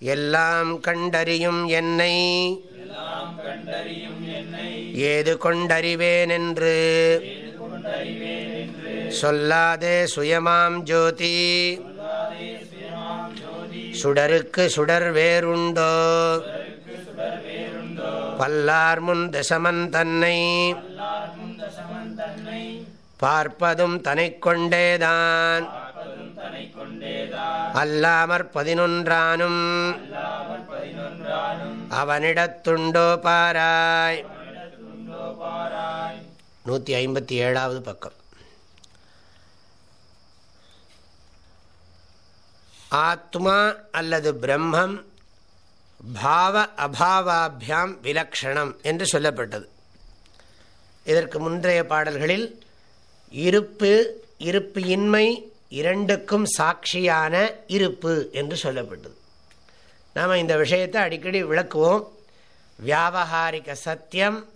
எல்லாம் கண்டறியும் என்னை. ஏது கொண்டறிவேன் என்று சொல்லாதே சுயமாம் ஜோதி. சுடருக்கு சுடர் வேறுண்டோ. பல்லார் முன் தசமன் தன்னை. பார்ப்பதும் தனை கொண்டேதான். அல்லாமற் பதினொன்றானும். அவனிடத்துண்டோ பாராய். நூற்றி ஐம்பத்தி ஏழாவது பக்கம். ஆத்மா அல்லது பிரம்மம் பாவ அபாவாபியாம் விலக்ஷணம் என்று சொல்லப்பட்டது. இதற்கு முந்தைய பாடல்களில் இருப்பு இருப்பு இன்மை இரண்டுக்கும் சாட்சியான இருப்பு என்று சொல்லப்பட்டது. நாம் இந்த விஷயத்தை அடிக்கடி விளக்குவோம். வியாபகாரிக சத்தியம்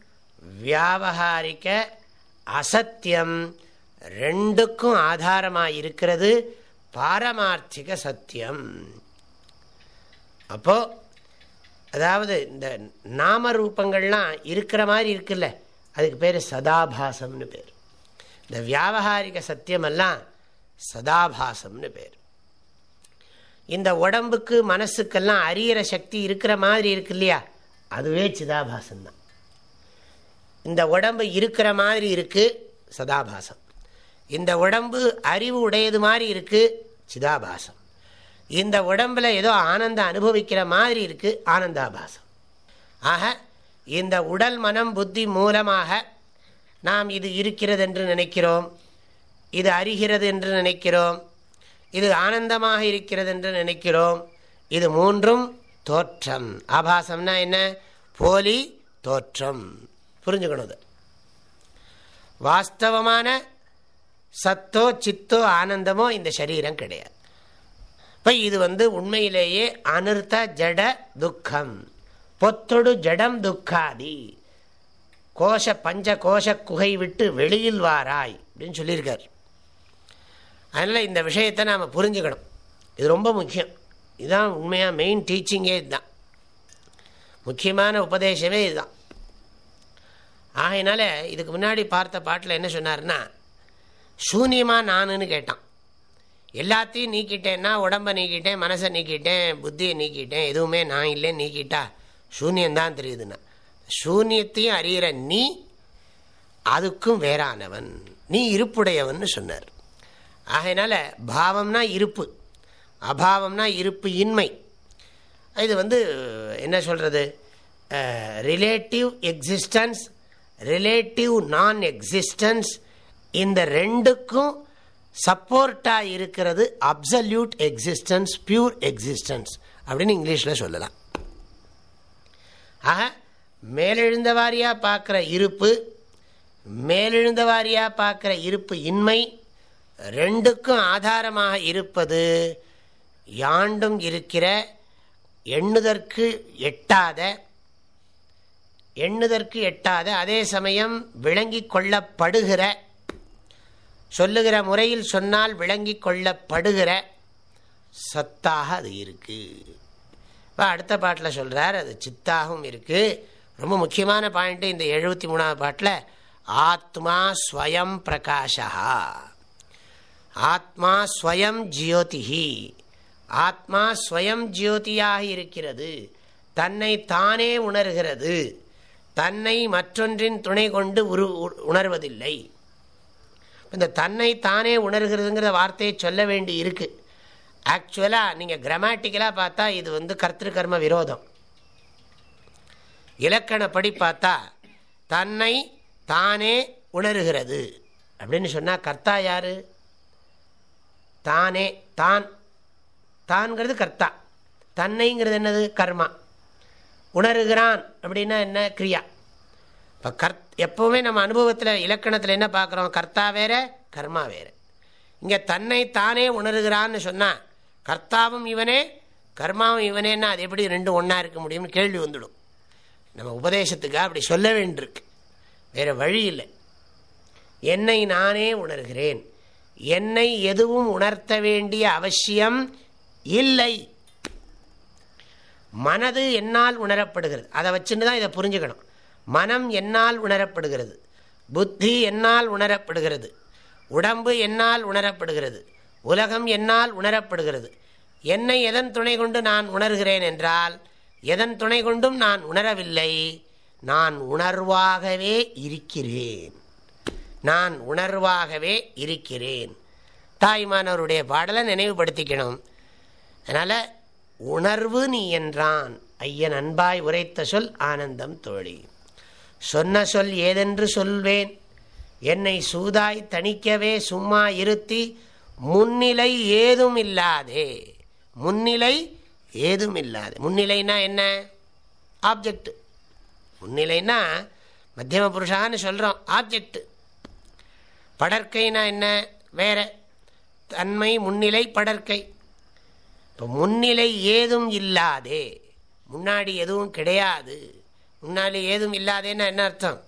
வியாபகாரிக அசத்தியம் ரெண்டுக்கும் ஆதாரமாக இருக்கிறது பாரமார்த்திக சத்தியம். அப்போ அதாவது இந்த நாம ரூபங்கள்லாம் இருக்கிற மாதிரி இருக்குல்ல அதுக்கு பேர் சதாபாசம்னு பேர். இந்த வியாபகாரிக சத்தியமெல்லாம் சதாபாசம்னு பேர். இந்த உடம்புக்கு மனசுக்கெல்லாம் அறியிற சக்தி இருக்கிற மாதிரி இருக்கு இல்லையா? அதுவே சிதாபாசம்தான். இந்த உடம்பு இருக்கிற மாதிரி இருக்கு சதாபாசம். இந்த உடம்பு அறிவு உடையது மாதிரி இருக்கு சிதாபாசம். இந்த உடம்புல ஏதோ ஆனந்தம் அனுபவிக்கிற மாதிரி இருக்கு ஆனந்தாபாசம். ஆக இந்த உடல் மனம் புத்தி மூலமாக நாம் இது இருக்கிறது என்று நினைக்கிறோம். இது அறிகிறது என்று நினைக்கிறோம். இது ஆனந்தமாக இருக்கிறது என்று நினைக்கிறோம். இது மூன்றும் தோற்றம். ஆபாசம்னா என்ன? போலி தோற்றம். புரிஞ்சுக்கணும் வாஸ்தவமான சத்தோ சித்தோ ஆனந்தமோ இந்த சரீரம் கிடையாது. இப்போ இது வந்து உண்மையிலேயே அனிர்த்த ஜட துக்கம். பொத்தொடு ஜடம் துக்காதி. கோஷ பஞ்ச கோஷ குகை விட்டு வெளியில் வாராய் அப்படின்னு சொல்லியிருக்கார். அதனால் இந்த விஷயத்தை நாம் புரிஞ்சுக்கணும். இது ரொம்ப முக்கியம். இதுதான் உண்மையாக மெயின் டீச்சிங்கே இதுதான். முக்கியமான உபதேசமே இதுதான். ஆகையினால இதுக்கு முன்னாடி பார்த்த பாட்டில் என்ன சொன்னார்னா சூன்யமாக நானுன்னு கேட்டான். எல்லாத்தையும் நீக்கிட்டேன்னா உடம்பை நீக்கிட்டேன் மனசை நீக்கிட்டேன் புத்தியை நீக்கிட்டேன் எதுவுமே நான் இல்லை நீக்கிட்டா சூன்யந்தான் தெரியுதுன்னா. சூன்யத்தையும் அறிகிற நீ அதுக்கும் வேறானவன். நீ இருப்புடையவன் சொன்னார். ஆகையினால பாவம்னா இருப்பு அபாவம்னா இருப்பு இன்மை. இது வந்து என்ன சொல்கிறது relative existence relative non existence இந்த ரெண்டுக்கும் சப்போர்ட்டாக இருக்கிறது அப்சல்யூட் எக்ஸிஸ்டன்ஸ் பியூர் எக்ஸிஸ்டன்ஸ் அப்படின்னு இங்கிலீஷில் சொல்லலாம். ஆக மேலெழுந்த வாரியாக பார்க்குற இருப்பு மேலெழுந்த வாரியாக பார்க்குற இருப்பு இன்மை ரெண்டுக்கும் ஆதாரமாக இருப்பது யாண்டும் இருக்கிற எண்ணுதற்கு எட்டாத எண்ணுதற்கு எட்டாத அதே சமயம் விளங்கி கொள்ளப்படுகிற சொல்லுகிற முறையில் சொன்னால் விளங்கி கொள்ளப்படுகிற சத்தாக அது இருக்குது இப்போ அடுத்த பாட்டில் சொல்கிறார் அது சித்தாகவும் இருக்குது ரொம்ப முக்கியமான பாயிண்ட்டு இந்த எழுபத்தி மூணாவது பாட்டில் ஆத்மா ஸ்வயம் பிரகாஷா ஆத்மா ஸ்வயம் ஜியோதிஹி. ஆத்மா ஸ்வயம் ஜியோதியாக இருக்கிறது. தன்னை தானே உணர்கிறது. தன்னை மற்றொன்றின் துணை கொண்டு உரு உணர்வதில்லை. இந்த தன்னை தானே உணர்கிறதுங்கிற வார்த்தையை சொல்ல வேண்டி இருக்கு. ஆக்சுவலாக நீங்கள் கிராமட்டிக்கலாக பார்த்தா இது வந்து கர்த்திருக்கர்ம விரோதம். இலக்கணப்படி பார்த்தா தன்னை தானே உணர்கிறது. அப்படின்னு சொன்னால் கர்த்தா யாரு? தானே தான் தான்கிறது கர்த்தா. தன்னைங்கிறது என்னது? கர்மா. உணர்கிறான் அப்படின்னா என்ன? கிரியா. இப்போ கர்த் எப்போவுமே நம்ம அனுபவத்தில் இலக்கணத்தில் என்ன பார்க்குறோம்? கர்த்தா வேற கர்மா வேற. இங்கே தன்னை தானே உணர்கிறான்னு சொன்னால் கர்த்தாவும் இவனே கர்மாவும் இவனேன்னா அது எப்படி ரெண்டும் ஒன்றா இருக்க முடியும்னு கேள்வி வந்துடும். நம்ம உபதேசத்துக்காக அப்படி சொல்ல வேண்டியிருக்கு. வேறு வழி இல்லை. என்னை நானே உணர்கிறேன். என்னை எதுவும் உணர்த்த வேண்டிய அவசியம் இல்லை. மனது என்னால் உணரப்படுகிறது. அதை வச்சுன்னு தான் இதை புரிஞ்சுக்கணும். மனம் என்னால் உணரப்படுகிறது. புத்தி என்னால் உணரப்படுகிறது. உடம்பு என்னால் உணரப்படுகிறது. உலகம் என்னால் உணரப்படுகிறது. என்னை எதன் துணை கொண்டு நான் உணர்கிறேன் என்றால் எதன் துணை கொண்டும் நான் உணரவில்லை நான் உணர்வாகவே இருக்கிறேன். நான் உணர்வாகவே இருக்கிறேன். தாய்மானவருடைய பாடலை நினைவுபடுத்திக்கணும். அதனால் உணர்வு நீ என்றான் ஐயன் அன்பாய் உரைத்த சொல் ஆனந்தம் தோழி. சொன்ன சொல் ஏதென்று சொல்வேன். என்னை சூதாய் தணிக்கவே சும்மா இருத்தி முன்னிலை ஏதும் இல்லாதே. முன்னிலை ஏதும் இல்லாது. முன்னிலைனா என்ன? ஆப்ஜெக்ட் முன்னிலைனா மத்தியம புருஷான்னு சொல்கிறோம் ஆப்ஜெக்ட் படற்கைனா என்ன? வேற. தன்மை முன்னிலை படற்கை. இப்போ முன்னிலை ஏதும் இல்லாதே முன்னாடி எதுவும் கிடையாது. முன்னாடி ஏதும் இல்லாதேன்னா என்ன அர்த்தம்?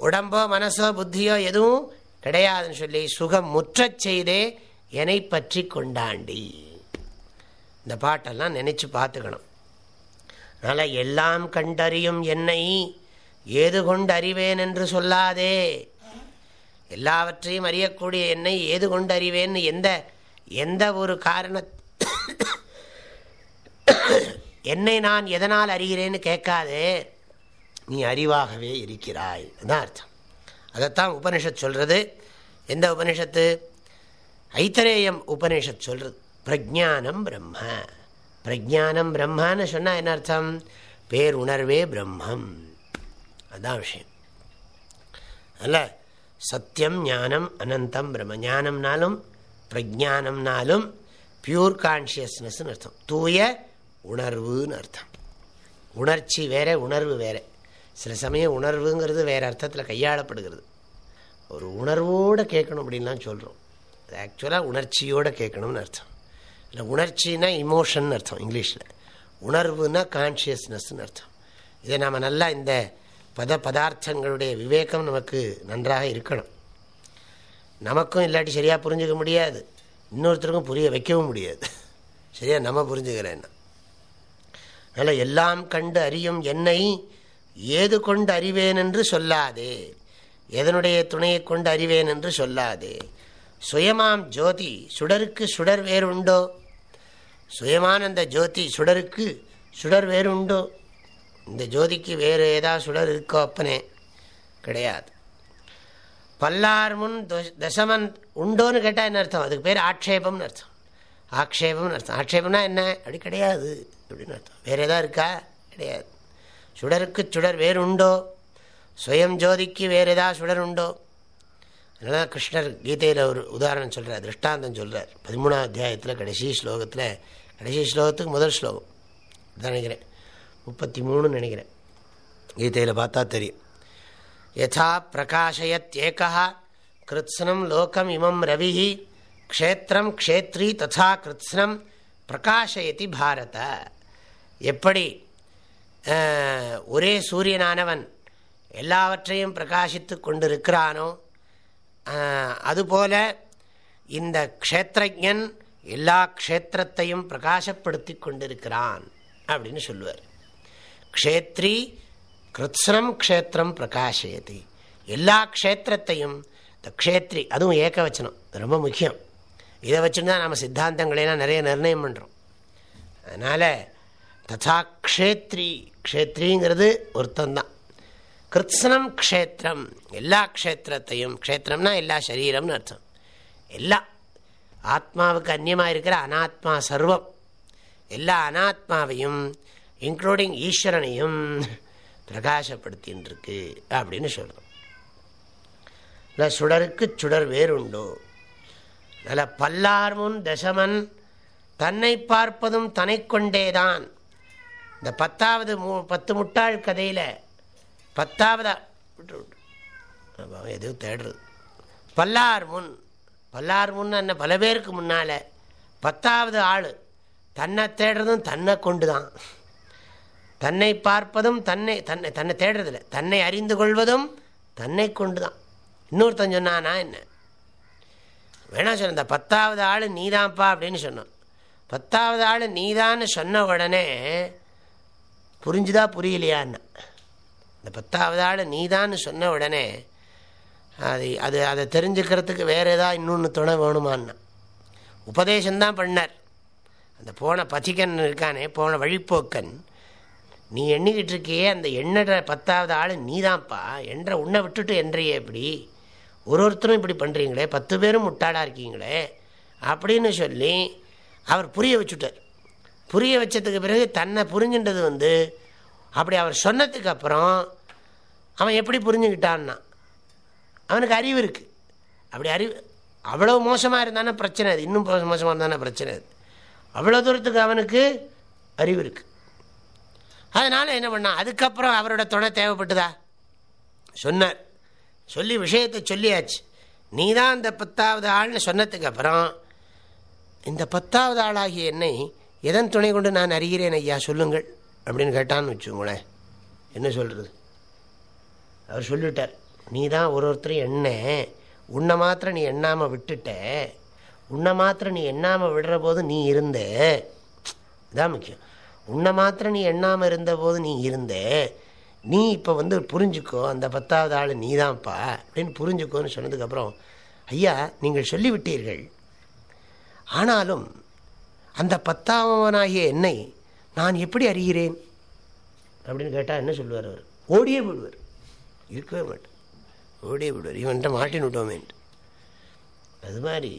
உடம்போ மனசோ புத்தியோ எதுவும் கிடையாதுன்னு சொல்லி சுகம் முற்றச் செய்தே என்னை பற்றி கொண்டாண்டி. இந்த பாட்டெல்லாம் நினச்சி பார்த்துக்கணும். அதனால் எல்லாம் கண்டறியும் என்னை. ஏது கொண்டு அறிவேன் என்று சொல்லாதே. எல்லாவற்றையும் அறியக்கூடிய என்னை ஏது கொண்டு அறிவேன்னு எந்த எந்த ஒரு காரண என்னை நான் எதனால் அறிகிறேன்னு கேட்காதே. நீ அறிவாகவே இருக்கிறாய். அதான் அர்த்தம். அதைத்தான் உபனிஷத் சொல்கிறது எந்த உபனிஷத்து? ஐத்தரேயம் உபனிஷத் சொல்கிறது பிரஜானம் பிரம்ம. பிரஜானம் பிரம்மான்னு சொன்னால் என்ன அர்த்தம்? பேருணர்வே பிரம்மம். அதான் விஷயம். அல்ல சத்தியம் ஞானம் அனந்தம் பிரம்ம ஞானம்னாலும் பிரஜானம்னாலும் பியூர் கான்ஷியஸ்னஸ்ன்னு அர்த்தம் தூய உணர்வுன்னு அர்த்தம் உணர்ச்சி வேற உணர்வு வேற சில சமயம் உணர்வுங்கிறது வேறு அர்த்தத்தில் கையாளப்படுகிறது ஒரு உணர்வோடு கேட்கணும் அப்படின்லாம் சொல்கிறோம் அது ஆக்சுவலாக உணர்ச்சியோடு கேட்கணும்னு அர்த்தம் இல்லை உணர்ச்சின்னா இமோஷன் அர்த்தம் இங்கிலீஷில் உணர்வுனா கான்ஷியஸ்னஸ்ன்னு அர்த்தம் இதை நாம் நல்லா இந்த பத பதார்த்தங்களுடைய விவேகம் நமக்கு நன்றாக இருக்கணும். நமக்கும் இல்லாட்டி சரியாக புரிஞ்சுக்க முடியாது. இன்னொருத்தருக்கும் புரிய வைக்கவும் முடியாது. சரியாக நம்ம புரிஞ்சுக்கிறேன்னா அதனால் எல்லாம் கண்டு அறியும் என்னை ஏது கொண்டு அறிவேன் என்று சொல்லாதே. எதனுடைய துணையை கொண்டு அறிவேன் என்று சொல்லாதே. சுயமாம் ஜோதி சுடருக்கு சுடர் வேறு உண்டோ? சுயமான அந்த ஜோதி சுடருக்கு சுடர் வேறு உண்டோ? இந்த ஜோதிக்கு வேறு ஏதாவது சுடர் இருக்கோ அப்பனே. கிடையாது. பல்லார் முன் தசமன் உண்டோன்னு கேட்டால் என்ன அர்த்தம்? அதுக்கு பேர் ஆட்சேபம்னு அர்த்தம். ஆக்ஷேபம்னு அர்த்தம். ஆட்சேபம்னா என்ன? அப்படி கிடையாது. அப்படின்னு அர்த்தம். வேறு எதாவது இருக்கா? கிடையாது. சுடருக்கு சுடர் வேறு உண்டோ? சுயம் ஜோதிக்கு வேறு ஏதாவது சுடர் உண்டோ? அதனால் கிருஷ்ணர் கீதையில் ஒரு உதாரணம் சொல்கிறார் திருஷ்டாந்தம் சொல்கிறார் பதிமூணாம் அத்தியாயத்தில் கடைசி ஸ்லோகத்தில் கடைசி ஸ்லோகத்துக்கு முதல் ஸ்லோகம். தான் நினைக்கிறேன். முப்பத்தி மூணுன்னு நினைக்கிறேன். கீதையில் பார்த்தா தெரியும். யதா பிரகாஷயத் ஏகா கிருத்ஸ்னம் லோகம் இமம் ரவி க்ஷேத்திரம் க்ஷேத்ரி ததா கிருத்ஸ்னம் பிரகாஷயதி பாரத. எப்படி? ஒரே சூரியனானவன் எல்லாவற்றையும் பிரகாசித்து கொண்டிருக்கிறானோ அதுபோல இந்த க்ஷேத்திரஜன் எல்லா க்ஷேத்திரத்தையும் பிரகாசப்படுத்தி கொண்டிருக்கிறான் அப்படின்னு சொல்லுவார். க்ஷேத்ரி கிருத்ஸ்னம் க்ஷேத்திரம் பிரகாஷயதி. எல்லா க்ஷேத்திரத்தையும் இந்த க்ஷேத்ரி அதுவும் ஏக்க ரொம்ப முக்கியம். இதை வச்சுன்னு தான் நம்ம சித்தாந்தங்களெல்லாம் நிறைய நிர்ணயம் பண்ணுறோம் அதனால் ததா க்ஷேத்ரி க்ஷேத்ரிங்கிறது ஒருத்தந்தான். கிருத்ஸ்னம் க்ஷேத்திரம் எல்லா க்ஷேத்திரத்தையும் க்ஷேத்திரம்னா எல்லா சரீரம்னு அர்த்தம். எல்லா ஆத்மாவுக்கு அந்நியமாக இருக்கிற அனாத்மா சர்வம். எல்லா அனாத்மாவையும் இன்க்ளூடிங் ஈஸ்வரனையும் பிரகாசப்படுத்தின்றிருக்கு அப்படின்னு சொல்கிறோம் இல்லை சுடருக்கு சுடர் வேறுண்டோ. நல்ல பல்லார் முன் தசமன் தன்னை பார்ப்பதும் தன்னை கொண்டேதான் இந்த பத்தாவது மு பத்து முட்டாள் கதையில் பத்தாவதா விட்டு விட்டு. எதுவும் தேடுறது. பல்லார் முன் பல்லார் முன் என்ன பல பேருக்கு முன்னால் பத்தாவது ஆள் தன்னை தேடுறதும் தன்னை கொண்டு தான் தன்னை பார்ப்பதும் தன்னை தன்னை தன்னை தேடுறதில்ல. தன்னை அறிந்து கொள்வதும் தன்னை கொண்டு தான் இன்னொருத்தன் சொன்னானா என்ன? வேணா சொன்ன இந்த பத்தாவது ஆள் நீதான்ப்பா அப்படின்னு சொன்னான். பத்தாவது ஆள் நீதான்னு சொன்ன உடனே புரிஞ்சுதா புரியலையான்னு. இந்த பத்தாவது ஆள் நீதான்னு சொன்ன உடனே அது அது அதை தெரிஞ்சுக்கிறதுக்கு வேறு ஏதாவது இன்னொன்று துணை வேணுமான்னா. உபதேசம்தான் பண்ணார். அந்த போன பதிகன் இருக்கானே போன வழிப்போக்கன். நீ எண்ணிக்கிட்டு இருக்கியே அந்த எண்ணற பத்தாவது ஆள் நீதான்ப்பா. என்ற உன்னை விட்டுட்டு என்றையே இப்படி? ஒரு ஒருத்தரும் இப்படி பண்ணுறீங்களே பத்து பேரும் முட்டாளாக இருக்கீங்களே? அப்படின்னு சொல்லி அவர் புரிய வச்சுட்டார். புரிய வச்சதுக்கு பிறகு தன்னை புரிஞ்சுன்றது வந்து அப்படி அவர் சொன்னதுக்கு அப்புறம் அவன் எப்படி புரிஞ்சுக்கிட்டான்னா அவனுக்கு அறிவு இருக்குது அப்படி அறிவு அவ்வளோ மோசமாக இருந்தானே பிரச்சனை அது. இன்னும் மோசமாக இருந்தானே பிரச்சனை அது. அவ்வளோ தூரத்துக்கு அவனுக்கு அறிவு இருக்குது அதனால் என்ன பண்ணான் அதுக்கப்புறம் அவரோட துணை தேவைப்பட்டுதா? சொன்னார். சொல்லி விஷயத்தை சொல்லியாச்சு. நீ தான் இந்த பத்தாவது ஆள்னு சொன்னதுக்கு அப்புறம் இந்த பத்தாவது ஆளாகிய என்னை எதன் துணை கொண்டு நான் அறிகிறேன் ஐயா சொல்லுங்கள் அப்படின்னு கேட்டான்னு வச்சுங்களேன் என்ன சொல்கிறது அவர் சொல்லிட்டார் நீ தான் ஒரு ஒருத்தரும் எண்ண உன்னை மாத்திரம் நீ எண்ணாமல் விட்டுட்ட. உன்னை மாத்திரம் நீ எண்ணாமல் விடுற போது நீ இருந்த. இதான் முக்கியம். உன்னை மாத்திரம் நீ எண்ணாமல் இருந்தபோது நீ இருந்த நீ இப்போ வந்து புரிஞ்சுக்கோ அந்த பத்தாவது ஆள் நீ தான்ப்பா அப்படின்னு புரிஞ்சுக்கோன்னு சொன்னதுக்கப்புறம் ஐயா நீங்கள் சொல்லிவிட்டீர்கள். ஆனாலும் அந்த பத்தாமவனாகிய என்னை நான் எப்படி அறிகிறேன்? அப்படின்னு கேட்டால் என்ன சொல்லுவார் அவர்? ஓடியே விடுவார். இருக்கவே மாட்டேன் ஓடியே விடுவார். இவன்ட்ட மாட்டின் விட்டோமேன்ட்டு. அது மாதிரி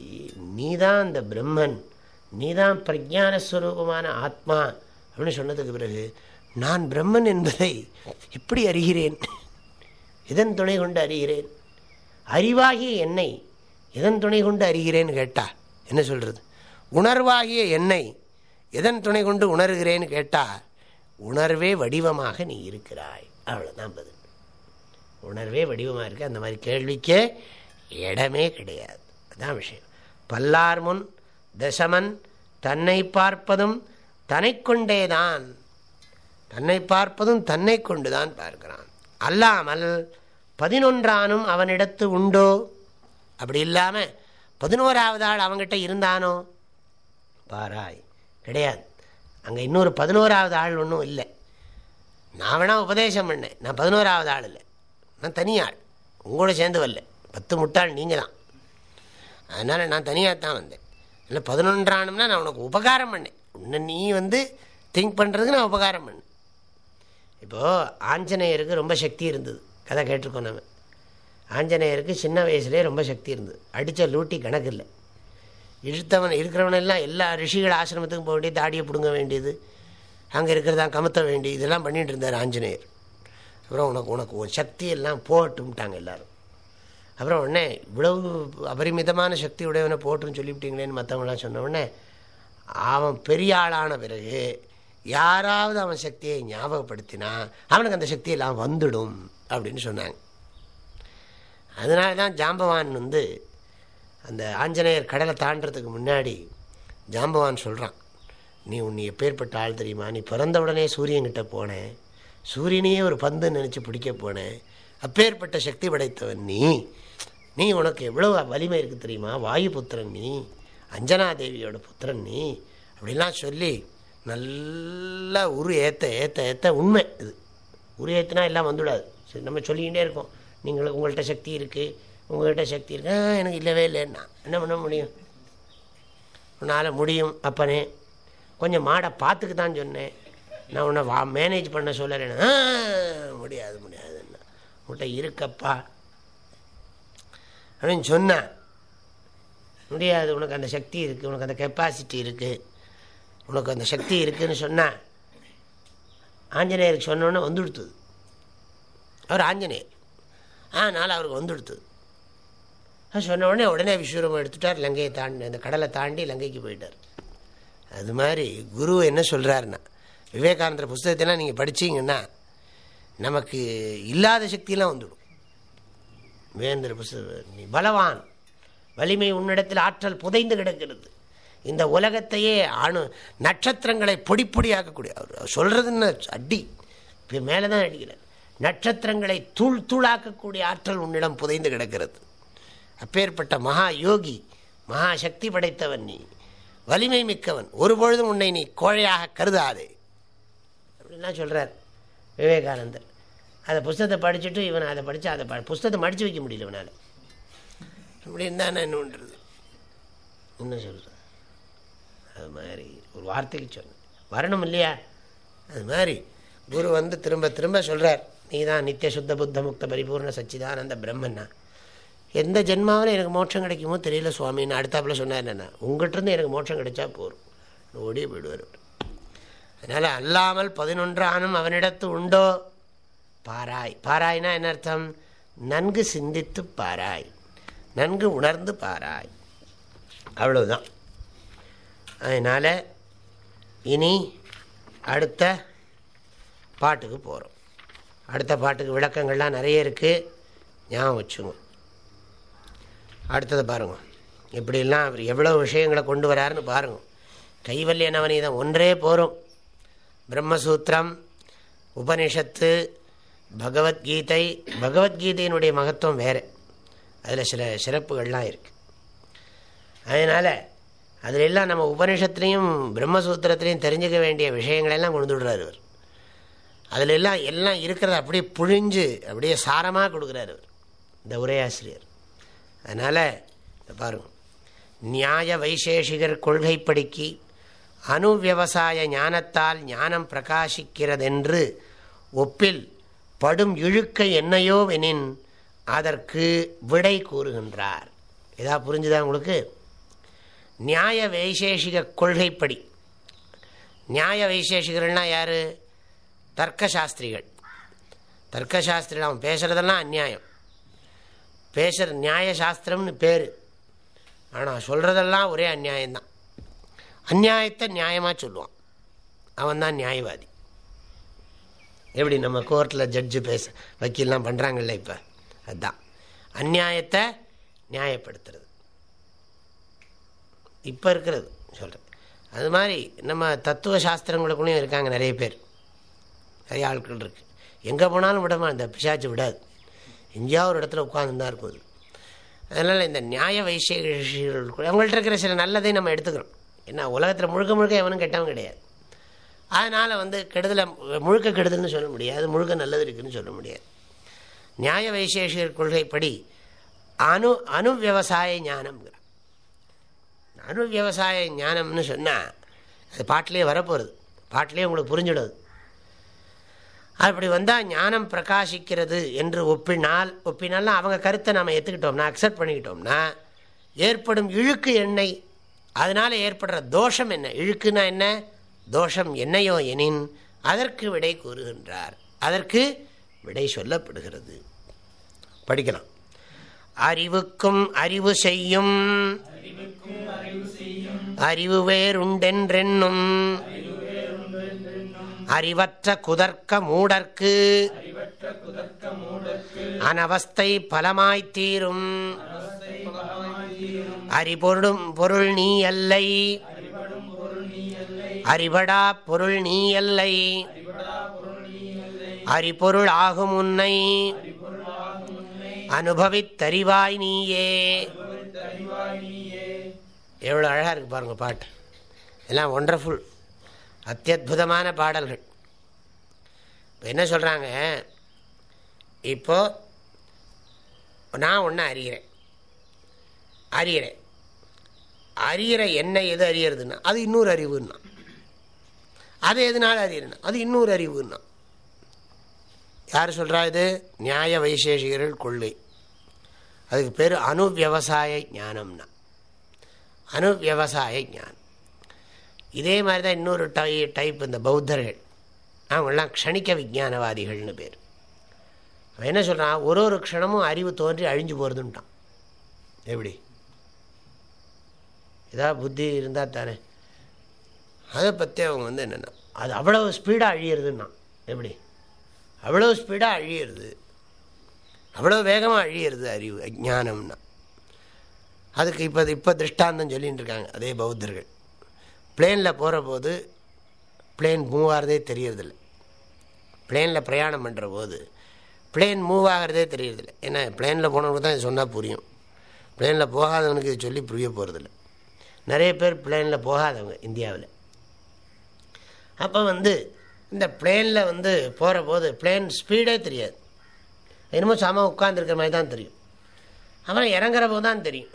நீ தான் அந்த பிரம்மன். நீ தான் பிரஜானஸ்வரூபமான ஆத்மா. அப்படின்னு சொன்னதுக்கு பிறகு நான் பிரம்மன் என்பதை எப்படி அறிகிறேன்? எதன் துணை கொண்டு அறிகிறேன்? அறிவாகிய என்னை எதன் துணை கொண்டு அறிகிறேன்னு கேட்டா என்ன சொல்கிறது உணர்வாகிய என்னை எதன் துணை கொண்டு உணர்கிறேன்னு கேட்டால் உணர்வே வடிவமாக நீ இருக்கிறாய். அவ்வளோதான் பதில். உணர்வே வடிவமாக இருக்க. அந்த மாதிரி கேள்விக்கே இடமே கிடையாது. அதுதான் விஷயம். பல்லார் முன் தசமன் தன்னை பார்ப்பதும் தன்னை கொண்டேதான் தன்னை பார்ப்பதும் தன்னை கொண்டுதான் பார்க்கிறான். அல்லாமல் பதினொன்றானும் அவனிடத்து உண்டோ? அப்படி இல்லாமல் பதினோராவது ஆள் அவங்ககிட்ட இருந்தானோ? பாராய். கிடையாது. அங்கே இன்னொரு பதினோராவது ஆள் ஒன்றும் இல்லை. நான் வேணால் உபதேசம் பண்ணேன். நான் பதினோராவது ஆள் இல்லை. நான் தனியாள். உங்களோட சேர்ந்து வரல. பத்து முட்டாள் நீங்கள் தான் அதனால் நான் தனியாக தான் வந்தேன். இல்லை பதினொன்றானும்னா நான் உனக்கு உபகாரம் பண்ணேன். உன்னை நீ வந்து திங்க் பண்ணுறதுக்கு நான் உபகாரம் பண்ணு. இப்போது ஆஞ்சநேயருக்கு ரொம்ப சக்தி இருந்தது. கதை கேட்டிருக்கோம் நம்ம. ஆஞ்சநேயருக்கு சின்ன வயசுலேயே ரொம்ப சக்தி இருந்தது. அடித்த லூட்டி கணக்கு இல்லை. இழுத்தவன் இருக்கிறவனெல்லாம் எல்லா ரிஷிகள் ஆசிரமத்துக்கும் போக வேண்டியது தாடியை பிடுங்க வேண்டியது அங்கே இருக்கிறதா கமத்த வேண்டியது இதெல்லாம் பண்ணிகிட்டு இருந்தார் ஆஞ்சநேயர். அப்புறம் உனக்கு உனக்கு ஒரு சக்தி எல்லாம் போட்டும்ட்டாங்க எல்லோரும். அப்புறம் உடனே இவ்வளவு அபரிமிதமான சக்தி உடையவனை போட்டுன்னு சொல்லிவிட்டீங்களேன்னு மற்றவங்களாம் சொன்ன உடனே அவன் பெரிய ஆளான பிறகு யாராவது அவன் சக்தியை ஞாபகப்படுத்தினா அவனுக்கு அந்த சக்தியெல்லாம் வந்துடும் அப்படின்னு சொன்னாங்க. அதனால தான் ஜாம்பவான் வந்து அந்த ஆஞ்சநேயர் கடலை தாண்டதுக்கு முன்னாடி ஜாம்பவான் சொல்கிறான் நீ உன்னை எப்பேற்பட்ட ஆள் தெரியுமா? நீ பிறந்த உடனே சூரியன்கிட்ட போனேன். சூரியனையே ஒரு பந்து நினச்சி பிடிக்க போனேன். அப்பேற்பட்ட சக்தி படைத்தவன் நீ. நீ உனக்கு எவ்வளோ வலிமை இருக்குது தெரியுமா? வாயு புத்திரன் நீ. அஞ்சனா தேவியோட புத்திரன் நீ அப்படிலாம் சொல்லி நல்லா உரு ஏற்ற ஏற்ற ஏற்ற உண்மை இது. உரு ஏற்றினா எல்லாம் வந்துவிடாது சரி நம்ம சொல்லிக்கிட்டே இருக்கோம். நீங்கள் உங்கள்கிட்ட சக்தி இருக்குது உங்கள்கிட்ட சக்தி இருக்கு. எனக்கு இல்லவே இல்லைன்னா என்ன பண்ண முடியும்? உன்னால் முடியும் அப்பனே. கொஞ்சம் மாடை பார்த்துக்கு தான் சொன்னேன். நான் உன்னை வா மேனேஜ் பண்ண சொல்லலைன்னா முடியாது முடியாதுன்னா. உன்கிட்ட இருக்கப்பா. அப்படின்னு சொன்னேன். முடியாது. உனக்கு அந்த சக்தி இருக்குது உனக்கு அந்த கெப்பாசிட்டி இருக்குது உனக்கு அந்த சக்தி இருக்குதுன்னு சொன்னால் ஆஞ்சநேயருக்கு சொன்னோன்னே வந்துடுத்துது. அவர் ஆஞ்சநேயர். ஆனால் அவருக்கு வந்துடுத்துது. சொன்ன உடனே உடனே விஸ்வரூபம் எடுத்துட்டார். லங்கையை தாண்டி அந்த கடலை தாண்டி லங்கைக்கு போயிட்டார். அது மாதிரி குரு என்ன சொல்கிறாருன்னா விவேகானந்தர் புஸ்தகத்தெல்லாம் நீங்கள் படிச்சிங்கன்னா நமக்கு இல்லாத சக்தியெல்லாம் வந்துடும். வேந்திர புஸ்தகம் நீ பலவான். வலிமை உன்னிடத்தில் ஆற்றல் புதைந்து கிடக்கிறது. இந்த உலகத்தையே அணு நட்சத்திரங்களை பொடி பொடியாக்கக்கூடிய அவர் சொல்கிறதுன்னு அடி. இப்போ மேலே தான் அடிக்கிறார். நட்சத்திரங்களை தூள் தூளாக்கக்கூடிய ஆற்றல் உன்னிடம் புதைந்து கிடக்கிறது. அப்பேற்பட்ட மகா யோகி மகா சக்தி படைத்தவன் நீ. வலிமை மிக்கவன். ஒருபொழுதும் உன்னை நீ கோழையாக கருதாதே. அப்படின்லாம் சொல்கிறார் விவேகானந்தர். அதை புஸ்தகத்தை படிச்சுட்டு இவன் அதை படித்து அதை ப மடித்து வைக்க முடியல இவனால். இப்படி இருந்தால் என்ன பண்ணுறது என்ன சொல்கிறேன் அது மாதிரி ஒரு வார்த்தைக்கு சொன்னேன் வரணும் இல்லையா? அது மாதிரி குரு வந்து திரும்ப திரும்ப சொல்கிறார் நீ தான் நித்திய சுத்த புத்த முக்த பரிபூர்ண சச்சிதானந்த பிரம்மன்னா. எந்த ஜென்மாவில் எனக்கு மோட்சம் கிடைக்குமோ தெரியல சுவாமின்னு அடுத்தாப்புல சொன்னார் என்னென்னா உங்கள்கிட்டருந்து எனக்கு மோட்சம் கிடைச்சா போகும் ஓடி போயிடுவார் அதனால் அல்லாமல் பதினொன்றானும் அவனிடத்து உண்டோ? பாராய். பாராய்னா என்ன அர்த்தம்? நன்கு சிந்தித்து பாராய். நன்கு உணர்ந்து பாராய். அவ்வளவுதான். அதனால் இனி அடுத்த பாட்டுக்கு போகிறோம் அடுத்த பாட்டுக்கு விளக்கங்கள்லாம் நிறைய இருக்குது ஞாபகம் வச்சுங்க அடுத்ததை பாருங்கள் இப்படிலாம் அவர் எவ்வளோ விஷயங்களை கொண்டு வராருன்னு பாருங்கள் கைவல்ய நவநீதம் ஒன்றே போகிறோம் பிரம்மசூத்திரம் உபனிஷத்து பகவத்கீதை. பகவத்கீதையினுடைய மகத்துவம் வேறு. அதில் சில சிறப்புகள்லாம் இருக்குது அதனால் அதிலெல்லாம் நம்ம உபனிஷத்துலேயும் பிரம்மசூத்திரத்துலேயும் தெரிஞ்சுக்க வேண்டிய விஷயங்களெல்லாம் கொண்டு விடுறாரு அவர் அதில் எல்லாம் எல்லாம் இருக்கிறத அப்படியே புழிஞ்சு அப்படியே சாரமாக கொடுக்குறாரு அவர் இந்த உரையாசிரியர். அதனால் பாருங்கள் நியாய வைசேஷிகர் கொள்கைப்படிக்கு அணுவியவசாய ஞானத்தால் ஞானம் பிரகாசிக்கிறதென்று ஒப்பில் படும் இழுக்கை என்னையோவெனின் அதற்கு விடை கூறுகின்றார். ஏதா புரிஞ்சுதா உங்களுக்கு? நியாய வைசேஷிக கொள்கைப்படி. நியாய வைசேஷிகர்கள்னால் யார்? தர்க்கசாஸ்திரிகள். தர்க்கசாஸ்திரிகள் அவன் பேசுகிறதெல்லாம் அந்நியாயம். பேசுகிற நியாயசாஸ்திரம்னு பேர். ஆனால் சொல்கிறதெல்லாம் ஒரே அந்நியாயம்தான். அந்நியாயத்தை நியாயமாக சொல்லுவான். அவன் தான் நியாயவாதி. எப்படி நம்ம கோர்ட்டில் ஜட்ஜு பேச வக்கீல்லாம் பண்ணுறாங்கல்ல இப்போ? அதுதான் அந்நியாயத்தை நியாயப்படுத்துறது. இப்போ இருக்கிறது சொல்கிறேன் அது மாதிரி நம்ம தத்துவ சாஸ்திரங்களுக்குள்ளேயும் இருக்காங்க நிறைய பேர். நிறைய ஆட்கள் இருக்குது எங்கே போனாலும் விடமா இந்த பிசாச்சு விடாது. எங்கேயாவது ஒரு இடத்துல உட்காந்து தான் இருக்கும் அதனால் இந்த நியாய வைசேஷிகள் அவங்கள்ட்ட இருக்கிற சில நல்லதை நம்ம எடுத்துக்கிறோம் ஏன்னா உலகத்தில் முழுக்க முழுக்க எவனும் கெட்டவன் கிடையாது. அதனால் வந்து கெடுதலை முழுக்க கெடுதல்னு சொல்ல முடியாது. முழுக்க நல்லது இருக்குதுன்னு சொல்ல முடியாது. நியாய வைசேஷியர் கொள்கைப்படி அணு அணு விவசாய ஞானம்ங்கிற அணு விவசாய ஞானம்னு சொன்னால் அது பாட்டிலே வரப்போகிறது பாட்டிலே உங்களுக்கு புரிஞ்சிடுது அப்படி வந்தால் ஞானம் பிரகாசிக்கிறது என்று ஒப்பினால் ஒப்பினால்னா அவங்க கருத்தை நாம் ஏற்றுக்கிட்டோம்னா அக்செப்ட் பண்ணிக்கிட்டோம்னா ஏற்படும் இழுக்கு எண்ணெய் அதனால் ஏற்படுற தோஷம் என்ன? இழுக்குன்னா என்ன? தோஷம் என்னையோ எனின் அதற்கு விடை கூறுகின்றார். அதற்கு விடை சொல்லப்படுகிறது. படிக்கலாம் அறிவுக்கும் அறிவு செய்யும். அறிவு வேறுண்டென்றென்னும். அறிவற்ற குதர்க்க மூடற்கு அனவஸ்தை பலமாய்த்தீரும் அறிபொருளும் பொருள் நீ அல்லை. அறிபடா பொருள் நீ அல்லை. அறிபொருள் ஆகும் உன்னை. அனுபவித்தறிவாய் நீயே எவ்வளோ அழகாக இருக்கு பாருங்க பாட்டு. எல்லாம் ஒண்டர்ஃபுல் அத்தியுதமான பாடல்கள். இப்போ என்ன சொல்கிறாங்க இப்போ நான் ஒன்று அறிகிறேன். அறிகிறேன். அறிகிற என்ன எது அறியறதுன்னா அது இன்னொரு அறிவுன்னா. அது எதனால அறியணும் அது இன்னொரு அறிவுன்னா. யார் சொல்கிறா இது? நியாய வைசேஷிகர்கள் கொள்கை அதுக்கு பேர் அணு விவசாய ஞானம்னா. அணு விவசாய ஞானம். இதே மாதிரி தான் இன்னொரு டை டைப் இந்த பௌத்தர்கள். அவங்களாம் க்ஷணிக்க விஜானவாதிகள்னு பேர். அவன் என்ன சொல்கிறான் ஒரு ஒரு க்ஷணமும் அறிவு தோன்றி அழிஞ்சு போகிறதுன்ட்டான் எப்படி? ஏதாவது புத்தி இருந்தால் தானே. அதை பற்றி அவங்க வந்து என்னென்னா அது அவ்வளோ ஸ்பீடாக அழியிறதுன்னா எப்படி? அவ்வளோ ஸ்பீடாக அழியிறது. அவ்வளோ வேகமாக அழியிறது அறிவு அஜானம்னா அதுக்கு இப்போ இப்போ திருஷ்டாந்தம் சொல்லிகிட்டு இருக்காங்க அதே பௌத்தர்கள். பிளேனில் போகிற போது பிளேன் மூவ் ஆகிறதே தெரியறதில்ல. பிளேனில் பிரயாணம் பண்ணுற போது பிளேன் மூவ் ஆகிறதே தெரியறதில்ல. ஏன்னா பிளேனில் போனவனுக்கு தான் இது சொன்னால் புரியும். பிளேனில் போகாதவனுக்கு இது சொல்லி புரிய போகிறதில்ல நிறைய பேர் பிளேனில் போகாதவங்க இந்தியாவில். அப்போ வந்து இந்த பிளேனில் வந்து போகிற போது பிளேன் ஸ்பீடே தெரியாது. என்னமோ சாம உட்காந்துருக்கிற மாதிரி தான் தெரியும். அப்புறம் இறங்குற போது தான் தெரியும்.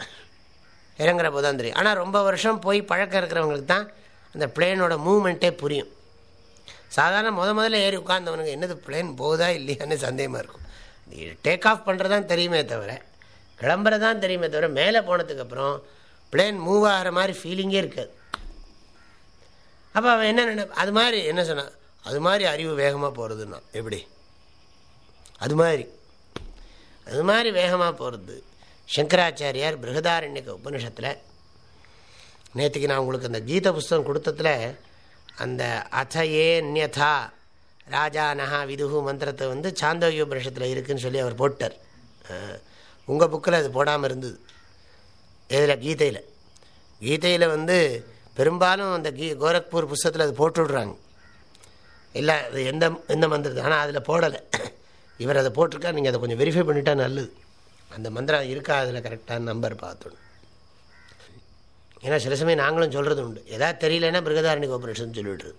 இறங்குற போது தான் தெரியும். ஆனால் ரொம்ப வருஷம் போய் பழக்கம் இருக்கிறவங்களுக்கு தான் அந்த பிளேனோட மூமெண்ட்டே புரியும். சாதாரண முத முதல்ல ஏறி உட்காந்தவனுக்கு என்னது பிளேன் போகுதா இல்லையான்னு சந்தேகமாக இருக்கும். டேக் ஆஃப் பண்ணுறது தான் தெரியுமே தவிர கிளம்புறதான் தெரியுமே தவிர மேலே போனதுக்கப்புறம் பிளேன் மூவ் ஆகிற மாதிரி ஃபீலிங்கே இருக்காது. அப்போ அவன் என்ன நினை அது மாதிரி என்ன சொன்னான்? அது மாதிரி அறிவு வேகமாக போகிறதுன்னா எப்படி? அது மாதிரி. அது மாதிரி வேகமாக போகிறது சங்கராச்சாரியார் பிருகதாரண்யக்க உபனிஷத்தில் நேற்றுக்கு நான் உங்களுக்கு அந்த கீத புஸ்தகம் கொடுத்ததில் அந்த அதையே நியதா ராஜானஹா விதுகு மந்திரத்தை வந்து சாந்தோகிய உபனிஷத்தில் இருக்குதுன்னு சொல்லி அவர் போட்டார். உங்கள் புக்கில் அது போடாமல் இருந்தது. இதில் கீதையில். கீதையில் வந்து பெரும்பாலும் அந்த கீ கோரக்பூர் புஸ்தகத்தில் அது போட்டு விடுறாங்க இல்லை அது எந்த எந்த மந்திரத்து ஆனால் அதில் போடலை. இவர் அதை போட்டிருக்கா நீங்கள் அதை கொஞ்சம் வெரிஃபை பண்ணிட்டா நல்லது. அந்த மந்திரம் இருக்கா அதில் கரெக்டான நம்பர் பார்த்துணும் ஏன்னா சில சமயம் நாங்களும் சொல்கிறது உண்டு. எதாவது தெரியலன்னா பிருகதாரணி கோபுரேஷன் சொல்லிவிடுறது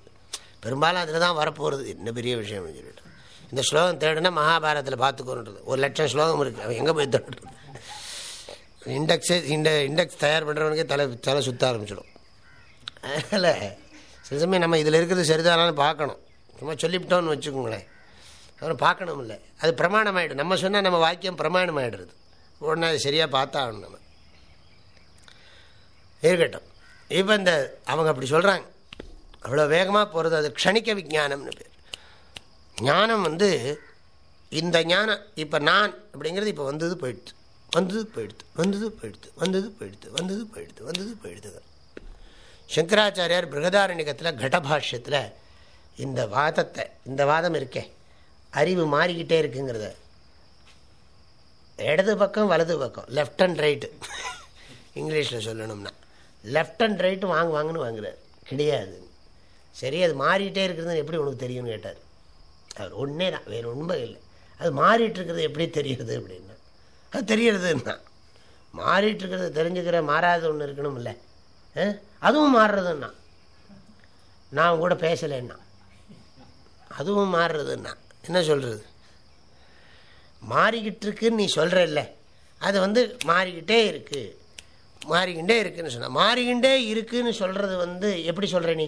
பெரும்பாலும் அதில் தான் வரப்போகிறது என்ன பெரிய விஷயம் சொல்லிட்டு. இந்த ஸ்லோகம் தேடுனா மகாபாரதத்தில் பார்த்துக்கோன்றது. ஒரு லட்சம் ஸ்லோகம் இருக்குது அவன் எங்கே போய் தேடுறது? இண்டெக்ஸே இந்த இண்டெக்ஸ் தயார் பண்ணுறவனுக்கே தலை தலை சுற்ற ஆரம்பிச்சிடும். அதனால் சில சமயம் நம்ம இதில் இருக்கிறது சரிதானான்னு பார்க்கணும். சும்மா சொல்லிவிட்டோம்னு வச்சுக்கோங்களேன். அப்புறம் பார்க்கணும் இல்லை அது பிரமாணம் ஆகிடும் நம்ம சொன்னால் நம்ம வாக்கியம் பிரமாணம் ஆகிடுறது உடனே அது சரியாக பார்த்தா நம்ம. இருக்கட்டும். இப்போ இந்த அவங்க அப்படி சொல்கிறாங்க அவ்வளோ வேகமாக போகிறது அது க்ஷணிக்க விஜானம்னு பேர். ஞானம் வந்து இந்த ஞானம் இப்போ நான் அப்படிங்கிறது இப்போ வந்தது போயிடுது. வந்தது போயிடுது. வந்தது போயிடுது. வந்தது போயிடுது. வந்தது போயிடுது. வந்தது போயிடுது. சங்கராச்சாரியார் பிருகதாரணிகத்தில் கடபாஷ்யத்தில் இந்த வாதத்தை இந்த வாதம் இருக்கே. அறிவு மாறிக்கிட்டே இருக்குங்கிறத. இடது பக்கம் வலது பக்கம். லெஃப்ட் அண்ட் ரைட்டு இங்கிலீஷில் சொல்லணும்னா. லெஃப்ட் அண்ட் ரைட்டு வாங்குவாங்கன்னு வாங்குறார். கிடையாது. சரி அது மாறிட்டே இருக்கிறது எப்படி உனக்கு தெரியும்னு கேட்டார். அவர் ஒன்றே தான் வேறு உண்மை இல்லை. அது மாறிட்டு இருக்கிறது எப்படி தெரியுது அப்படின்னா. அது தெரியறதுன்னா. மாறிட்டு இருக்கிறது தெரிஞ்சுக்கிற மாறாத ஒன்று இருக்கணும் இல்லை அதுவும் மாறுறதுன்னா. நான் கூட பேசலைன்னா. அதுவும் மாறுறதுன்னா என்ன சொல்கிறது மாறிக்கிட்டு இருக்குன்னு நீ சொல்கிறல்ல அது வந்து மாறிக்கிட்டே இருக்குது மாறிக்கிட்டே இருக்குன்னு சொன்ன. மாறிக்கிட்டே இருக்குன்னு சொல்கிறது வந்து எப்படி சொல்கிற நீ?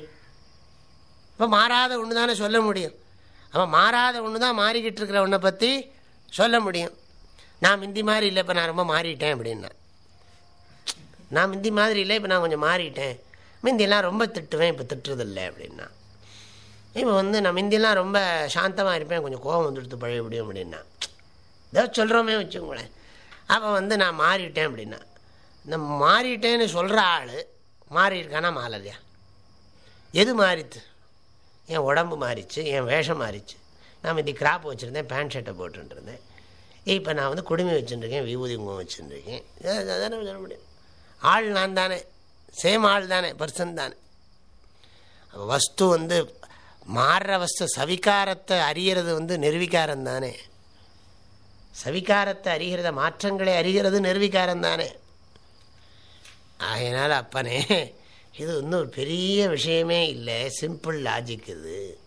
இப்போ மாறாத ஒன்று தானே சொல்ல முடியும். அப்போ மாறாத ஒன்று தான் மாறிக்கிட்டு இருக்கிற ஒன்றை பற்றி சொல்ல முடியும். நான் முந்தி மாதிரி இல்லை இப்போ நான் ரொம்ப மாறிட்டேன் அப்படின்னா. நான் முந்தி மாதிரி இல்லை இப்போ நான் கொஞ்சம் மாறிட்டேன். முந்தியெல்லாம் ரொம்ப திட்டுவேன் இப்போ திட்டுறதில்லை அப்படின்னா. இப்போ வந்து நான் முந்தியெல்லாம் ரொம்ப சாந்தமாக இருப்பேன். கொஞ்சம் கோபம் வந்துடுத்து பழைய முடியும் அப்படின்னா. ஏதோ சொல்கிறோமே வச்சுக்கோங்களேன். அப்போ வந்து நான் மாறிட்டேன் அப்படின்னா. இந்த மாறிட்டேன்னு சொல்கிற ஆள் மாறியிருக்கானா மாறலையா? எது மாறித்து? என் உடம்பு மாறிச்சு என் வேஷம் மாறிச்சு. நான் இந்த கிராப் வச்சுருந்தேன் பேண்ட் ஷர்ட்டை போட்டுருந்தேன் இப்போ நான் வந்து குடுமி வச்சுருக்கேன் விபூதி குங்குமம் வச்சுருக்கேன். அதானே சொல்ல முடியும்? ஆள் நான் தானே சேம் ஆள் தானே. பர்சன் தானே வஸ்து வந்து மாறுற வஸ்து சவிகாரத்தை அறிகிறது வந்து நிர்வீகாரம் தானே சவிகாரத்தை அறிகிறத மாற்றங்களை அறிகிறது நிர்வீகாரம் தானே ஆகையினால அப்பனே இது இன்னும் ஒரு பெரிய விஷயமே இல்லை சிம்பிள் லாஜிக் இது.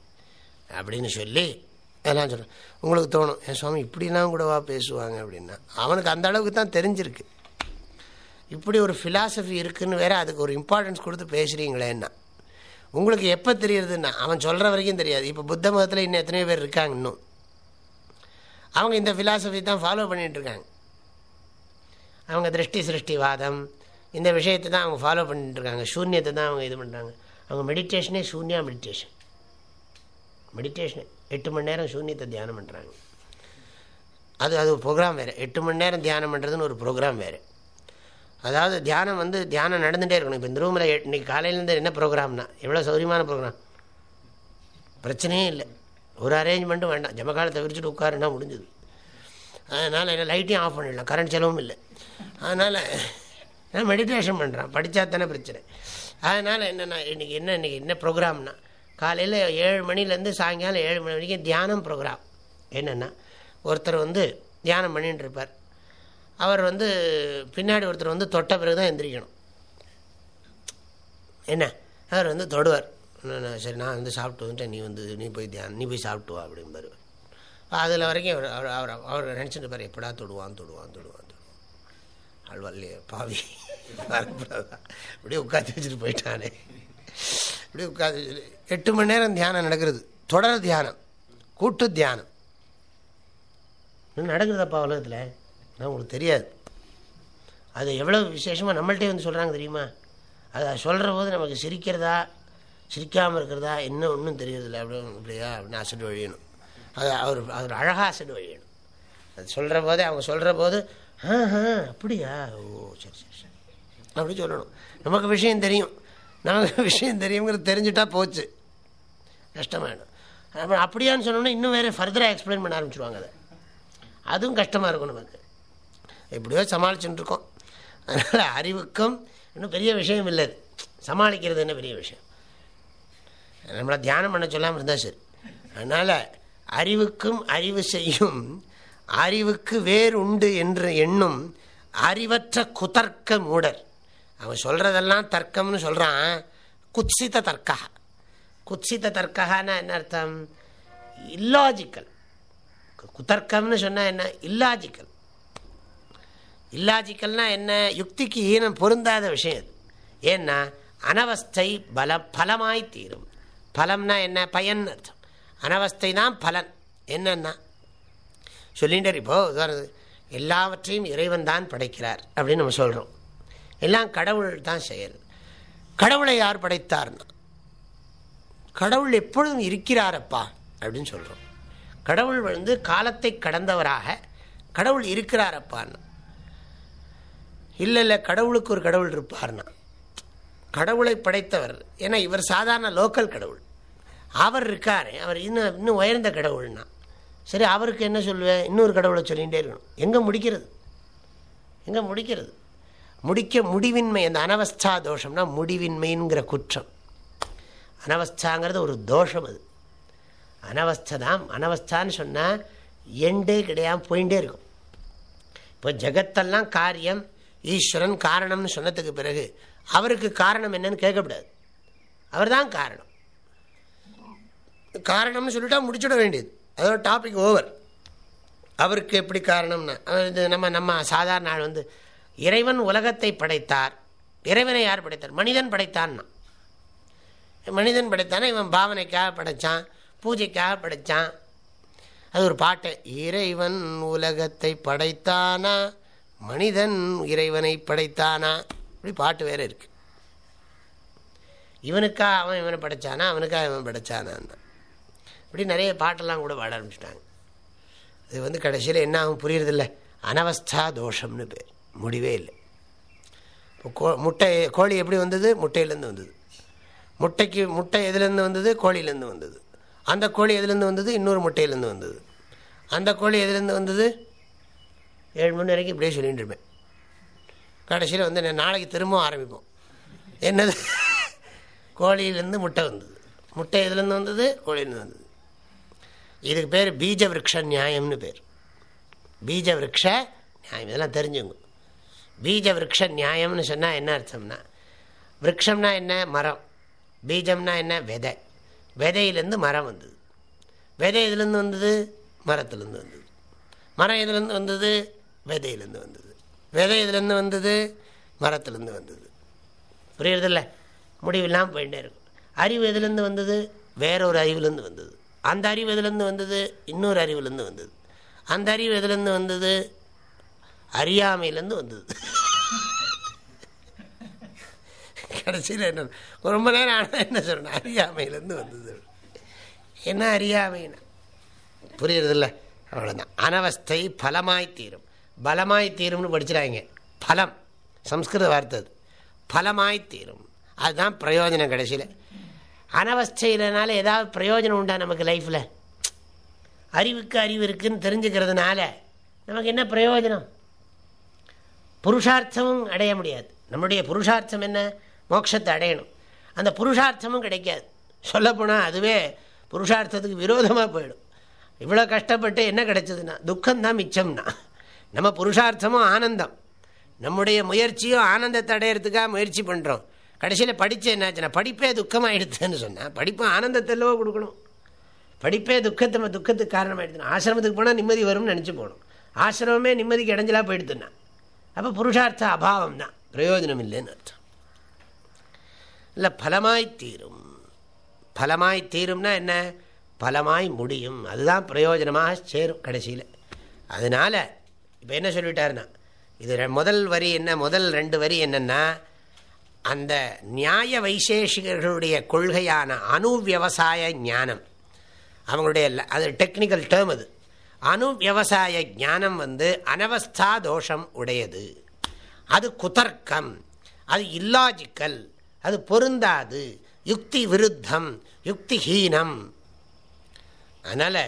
அப்படின்னு சொல்லி அதெல்லாம் சொல்கிறேன் உங்களுக்கு தோணும் என் சுவாமி இப்படிலாம் கூடவா பேசுவாங்க? அப்படின்னா அவனுக்கு அந்த அளவுக்கு தான் தெரிஞ்சிருக்கு. இப்படி ஒரு ஃபிலாசபி இருக்குதுன்னு வேறு அதுக்கு ஒரு இம்பார்ட்டன்ஸ் கொடுத்து பேசுகிறீங்களேன்னா உங்களுக்கு எப்போ தெரியுதுன்னா அவன் சொல்கிற வரைக்கும் தெரியாது. இப்போ புத்த மதத்தில் இன்னும் எத்தனையோ பேர் இருக்காங்க இன்னும். அவங்க இந்த ஃபிலாசபி தான் ஃபாலோ பண்ணிகிட்ருக்காங்க அவங்க திருஷ்டி சிருஷ்டிவாதம் இந்த விஷயத்தை தான் அவங்க ஃபாலோ பண்ணிட்டுருக்காங்க சூன்யத்தை தான் அவங்க இது பண்ணுறாங்க அவங்க மெடிடேஷனே சூன்யா மெடிடேஷன் மெடிடேஷனு எட்டு மணி நேரம் சூன்யத்தை தியானம் பண்ணுறாங்க அது அது ப்ரோக்ராம் வேறு. எட்டு மணி நேரம் தியானம் பண்ணுறதுன்னு ஒரு ப்ரோக்ராம் வேறு. அதாவது தியானம் வந்து தியானம் நடந்துகிட்டே இருக்கணும். இப்போ இந்த ரூமில் இன்னைக்கு காலையிலேருந்து என்ன ப்ரோக்ராம்னா எவ்வளோ சௌரியமான ப்ரோக்ராம் பிரச்சனையே இல்லை. ஒரு அரேஞ்ச்மெண்ட்டும் வேண்டாம். ஜமகாலத்தை விரிச்சுட்டு உட்காருன்னா முடிஞ்சது. அதனால் என்ன லைட்டையும் ஆஃப் பண்ணிடலாம். கரண்ட் செலவும் இல்லை. அதனால் நான் மெடிடேஷன் பண்ணுறேன் படித்தா தானே பிரச்சனை. அதனால் என்னென்னா இன்றைக்கி என்ன இன்றைக்கி என்ன ப்ரோக்ராம்னா காலையில் ஏழு மணிலேருந்து சாயங்காலம் ஏழு மணி வரைக்கும் தியானம் ப்ரோக்ராம் என்னென்னா ஒருத்தர் வந்து தியானம் பண்ணிட்டு இருப்பார். அவர் வந்து பின்னாடி ஒருத்தர் வந்து தொட்ட பிறகு தான் எந்திரிக்கணும். என்ன? அவர் வந்து தொடுவார். நான் சரி நான் வந்து சாப்பிட்டு வந்துட்டேன். நீ வந்து நீ போய் தியானம் நீ போய் சாப்பிட்டு வா அப்படிம்பாரு அதில் வரைக்கும் அவர் அவர் அவர் அவர் நினச்சிட்டு பாரு எப்படா தொடுவான் தொடுவான் தொடுவான் தொடுவான் வரலையே பாவி. வரக்கூடாதா? இப்படியே உட்காந்து வச்சுட்டு போயிட்டானே. இப்படியே உட்காந்து எட்டு மணி நேரம் தியானம் நடக்கிறது. தொடர் தியானம். கூட்டு தியானம். இன்னும் உலகத்தில்? நான் உங்களுக்கு தெரியாது. அது எவ்வளோ விசேஷமாக நம்மள்கிட்டே வந்து சொல்கிறாங்க தெரியுமா? அதை சொல்கிற போது நமக்கு சிரிக்கிறதா சிரிக்காமல் இருக்கிறதா என்ன ஒன்றும் தெரியறதில்ல. அப்படின்னு அப்படியா அப்படின்னு அசடு வழியணும். அது அவர் அவர் அழகாக அசடு வழியணும். அது சொல்கிற போதே அவங்க சொல்கிற போது ஆ ஆ அப்படியா? ஓ சரி சரி சரி. அப்படி சொல்லணும். நமக்கு விஷயம் தெரியும். நமக்கு விஷயம் தெரியுங்கிறது தெரிஞ்சுட்டா போச்சு. கஷ்டமாயிடும். அப்புறம் அப்படியான்னு சொன்னோன்னா இன்னும் வேறு ஃபர்தராக எக்ஸ்பிளைன் பண்ண ஆரம்பிச்சிருவாங்க அதை. அதுவும் கஷ்டமாக இருக்கும் நமக்கு. எப்படியோ சமாளிச்சுட்டு இருக்கோம் அதனால் அறிவுக்கும் இன்னும் பெரிய விஷயம் இல்லை. சமாளிக்கிறது என்ன பெரிய விஷயம்? நம்மளை தியானம் பண்ண சொல்லாமல் இருந்தால் சரி. அதனால் அறிவுக்கும் அறிவு செய்யும் அறிவுக்கு வேறு உண்டு என்று எண்ணும் அறிவற்ற குதர்க்க மூடர். அவன் சொல்கிறதெல்லாம் தர்க்கம்னு சொல்கிறான் குத்சித தர்க்கா குத்சித தர்க்கான்னா என்ன அர்த்தம்? இல்லாஜிக்கல் குதர்க்கம்னு சொன்னால் என்ன? இல்லாஜிக்கல் இல்லாஜிக்கல்னால் என்ன? யுக்திக்கு ஈனம் பொருந்தாத விஷயம் அது. ஏன்னா அனவஸ்தை பல பலமாய் தீரும். பலம்னா என்ன? பயன் அர்த்தம். அனவஸ்தை தான் பலன். என்னன்னா சொல்லிண்டர் இப்போது எல்லாவற்றையும் இறைவன் தான் படைக்கிறார் அப்படின்னு நம்ம சொல்கிறோம் எல்லாம் கடவுள் தான் செயல். கடவுளை யார் படைத்தார்னா கடவுள் எப்பொழுதும் இருக்கிறாரப்பா அப்படின்னு சொல்கிறோம் கடவுள் வந்து காலத்தை கடந்தவராக கடவுள் இருக்கிறாரப்பான்னு. இல்லை இல்லை கடவுளுக்கு ஒரு கடவுள் இருப்பார்னா கடவுளை படைத்தவர். ஏன்னா இவர் சாதாரண லோக்கல் கடவுள். அவர் இருக்கார். அவர் இன்னும் இன்னும் உயர்ந்த கடவுள்னா. சரி அவருக்கு என்ன சொல்லுவேன்? இன்னொரு கடவுளை சொல்லிகிட்டே இருக்கணும். எங்கே முடிக்கிறது? எங்கே முடிக்கிறது? முடிக்க முடிவின்மை அந்த அனவஸ்தா தோஷம்னா முடிவின்மைங்கிற குற்றம். அனவஸ்தாங்கிறது ஒரு தோஷம் அது. அனவஸ்தை தான் அனவஸ்தான்னு சொன்னால் எண்டே கிடையாமல் போயிட்டே இருக்கும். இப்போ ஜெகத்தெல்லாம் காரியம் ஈஸ்வரன் காரணம்னு சொன்னதுக்கு பிறகு அவருக்கு காரணம் என்னன்னு கேட்கக்கூடாது. அவர் தான் காரணம். காரணம்னு சொல்லிட்டா முடிச்சுட வேண்டியது. அதோட டாபிக் ஓவர் அவருக்கு எப்படி காரணம்னா இது நம்ம நம்ம சாதாரண ஆள் வந்து இறைவன் உலகத்தை படைத்தார். இறைவனை யார் படைத்தார்? மனிதன் படைத்தான்னா. மனிதன் படைத்தானா இவன் பாவனைக்காக படைத்தான் பூஜைக்காக படைத்தான் அது ஒரு பாட்டு. இறைவன் உலகத்தை படைத்தானா? மனிதன் இறைவனை படைத்தானா? இப்படி பாட்டு வேற இருக்கு. இவனுக்கா அவன் இவனை படைச்சானா? அவனுக்கா இவன் படைச்சானான் இப்படி நிறைய பாட்டெல்லாம் கூட பாட ஆரம்பிச்சிட்டாங்க. இது வந்து கடைசியில் என்ன ஆகும் புரியுறதில்ல. அனவஸ்தா தோஷம்னு பேர். முடிவே இல்லை. இப்போ கோ முட்டை கோழி எப்படி வந்தது? முட்டையிலேருந்து வந்தது. முட்டைக்கு முட்டை எதுலேருந்து வந்தது? கோழியிலேருந்து வந்தது. அந்த கோழி எதுலேருந்து வந்தது? இன்னொரு முட்டையிலேருந்து வந்தது. அந்த கோழி எதுலேருந்து வந்தது? ஏழு மணி வரைக்கும் இப்படியே சொல்லிட்டு இருப்பேன். கடைசியில் வந்து நான் நாளைக்கு திரும்பவும் ஆரம்பிப்போம். என்னது? கோழியிலேருந்து முட்டை வந்தது. முட்டை இதுலேருந்து வந்தது? கோழியிலேருந்து வந்தது. இதுக்கு பேர் பீஜ விரக்ஷ நியாயம்னு பேர். பீஜ விரக்ஷ நியாயம் இதெல்லாம் தெரிஞ்சுங்க பீஜ விரக்ஷ நியாயம்னு சொன்னால் என்ன அர்த்தம்னா விரக்ஷம்னா என்ன? மரம். பீஜம்னா என்ன? விதை. விதையிலேருந்து மரம் வந்தது. விதை இதுலேருந்து வந்தது? மரத்துலேருந்து வந்தது. மரம் இதுலேருந்து வந்தது? விதையிலேருந்து வந்தது. விதை இதுலேருந்து வந்தது மரத்துலேருந்து வந்தது. புரியுறதில்ல? முடிவில்லாமல் போயிட்டே இருக்கும். அறிவு எதுலேருந்து வந்தது? வேற ஒரு அறிவுலேருந்து வந்தது. அந்த அறிவு எதுலேருந்து வந்தது? இன்னொரு அறிவுலேருந்து வந்தது. அந்த அறிவு எதுலேருந்து வந்தது? அறியாமையிலேருந்து வந்தது. கடைசியில் என்ன ரொம்ப நேரம் ஆனால் என்ன சொல்லணும்? அறியாமையிலேருந்து வந்தது. என்ன அறியாமைன்னா? புரியுறதில்ல? அவ்வளோதான் அனவஸ்தை பலமாய் தீரும். பலமாய் தீரும்னு படிச்சிடாங்க பலம். சம்ஸ்கிருத வார்த்தை அது. பலமாய் தீரும். அதுதான் பிரயோஜனம் கடைசியில். அனவஸ்தையிலனால ஏதாவது பிரயோஜனம் உண்டா நமக்கு லைஃப்பில் அறிவுக்கு அறிவு இருக்குன்னு தெரிஞ்சுக்கிறதுனால நமக்கு என்ன பிரயோஜனம்? புருஷார்த்தமும் அடைய முடியாது. நம்முடைய புருஷார்த்தம் என்ன? மோட்சத்தை அடையணும். அந்த புருஷார்த்தமும் கிடைக்காது. சொல்லப்போனால் அதுவே புருஷார்த்தத்துக்கு விரோதமாக போயிடும். இவ்வளோ கஷ்டப்பட்டு என்ன கிடைச்சதுன்னா துக்கம்தான் மிச்சம்னா. நம்ம புருஷார்த்தமும் ஆனந்தம். நம்முடைய முயற்சியும் ஆனந்தத்தை அடையிறதுக்காக முயற்சி பண்ணுறோம் கடைசியில் படித்து என்னாச்சுன்னா படிப்பே துக்கமாகிடுதுன்னு சொன்னால் படிப்பு ஆனந்தத்தெல்லவோ கொடுக்கணும். படிப்பே துக்கத்தை துக்கத்துக்கு காரணமாகிடுதுன்னா ஆசிரமத்துக்கு போனால் நிம்மதி வரும்னு நினச்சி போகணும். ஆசிரமமே நிம்மதிக்கு இடைஞ்சலாக போயிடுதுன்னா. அப்போ புருஷார்த்த அபாவம் தான். பிரயோஜனம் இல்லைன்னு அர்த்தம். இல்லை பலமாய் தீரும். பலமாய் தீரும்னா என்ன? பலமாய் முடியும். அதுதான் பிரயோஜனமாக சேரும் கடைசியில். அதனால் இப்போ என்ன சொல்லிட்டாருன்னா இது முதல் வரி என்ன முதல் ரெண்டு வரி என்னென்னா அந்த நியாய வைசேஷிகர்களுடைய கொள்கையான அணு விவசாய ஞானம். அவங்களுடைய அது டெக்னிக்கல் டேர்ம் அது. அணு விவசாய ஞானம் வந்து அனவஸ்தா தோஷம் உடையது. அது குதர்க்கம் அது இல்லாஜிக்கல் அது பொருந்தாது யுக்தி விருத்தம் யுக்திஹீனம் அதனால்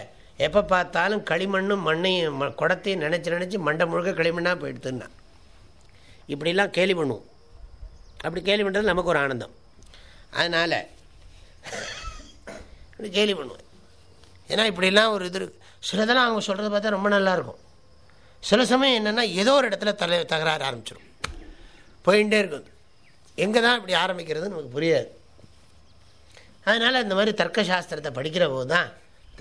எப்போ பார்த்தாலும் களிமண்ணும் மண்ணையும் குடத்தையும் நினச்சி நினச்சி மண்டை முழுக்க களிமண்ணாக போயிடுத்துன்னா இப்படிலாம் கேலி பண்ணுவோம். அப்படி கேலி பண்ணுறது நமக்கு ஒரு ஆனந்தம். அதனால் இப்படி கேலி பண்ணுவேன் ஏன்னா இப்படிலாம் ஒரு இது இருக்குது சிலதெல்லாம் அவங்க சொல்கிறத பார்த்தா ரொம்ப நல்லாயிருக்கும் சில சமயம் என்னென்னா ஏதோ ஒரு இடத்துல தலை தகராறு ஆரம்பிச்சிடும் போயிட்டே இருக்கும். எங்கே தான் இப்படி ஆரம்பிக்கிறது நமக்கு புரியாது. அதனால் இந்த மாதிரி தர்க்க சாஸ்திரத்தை படிக்கிற போது தான்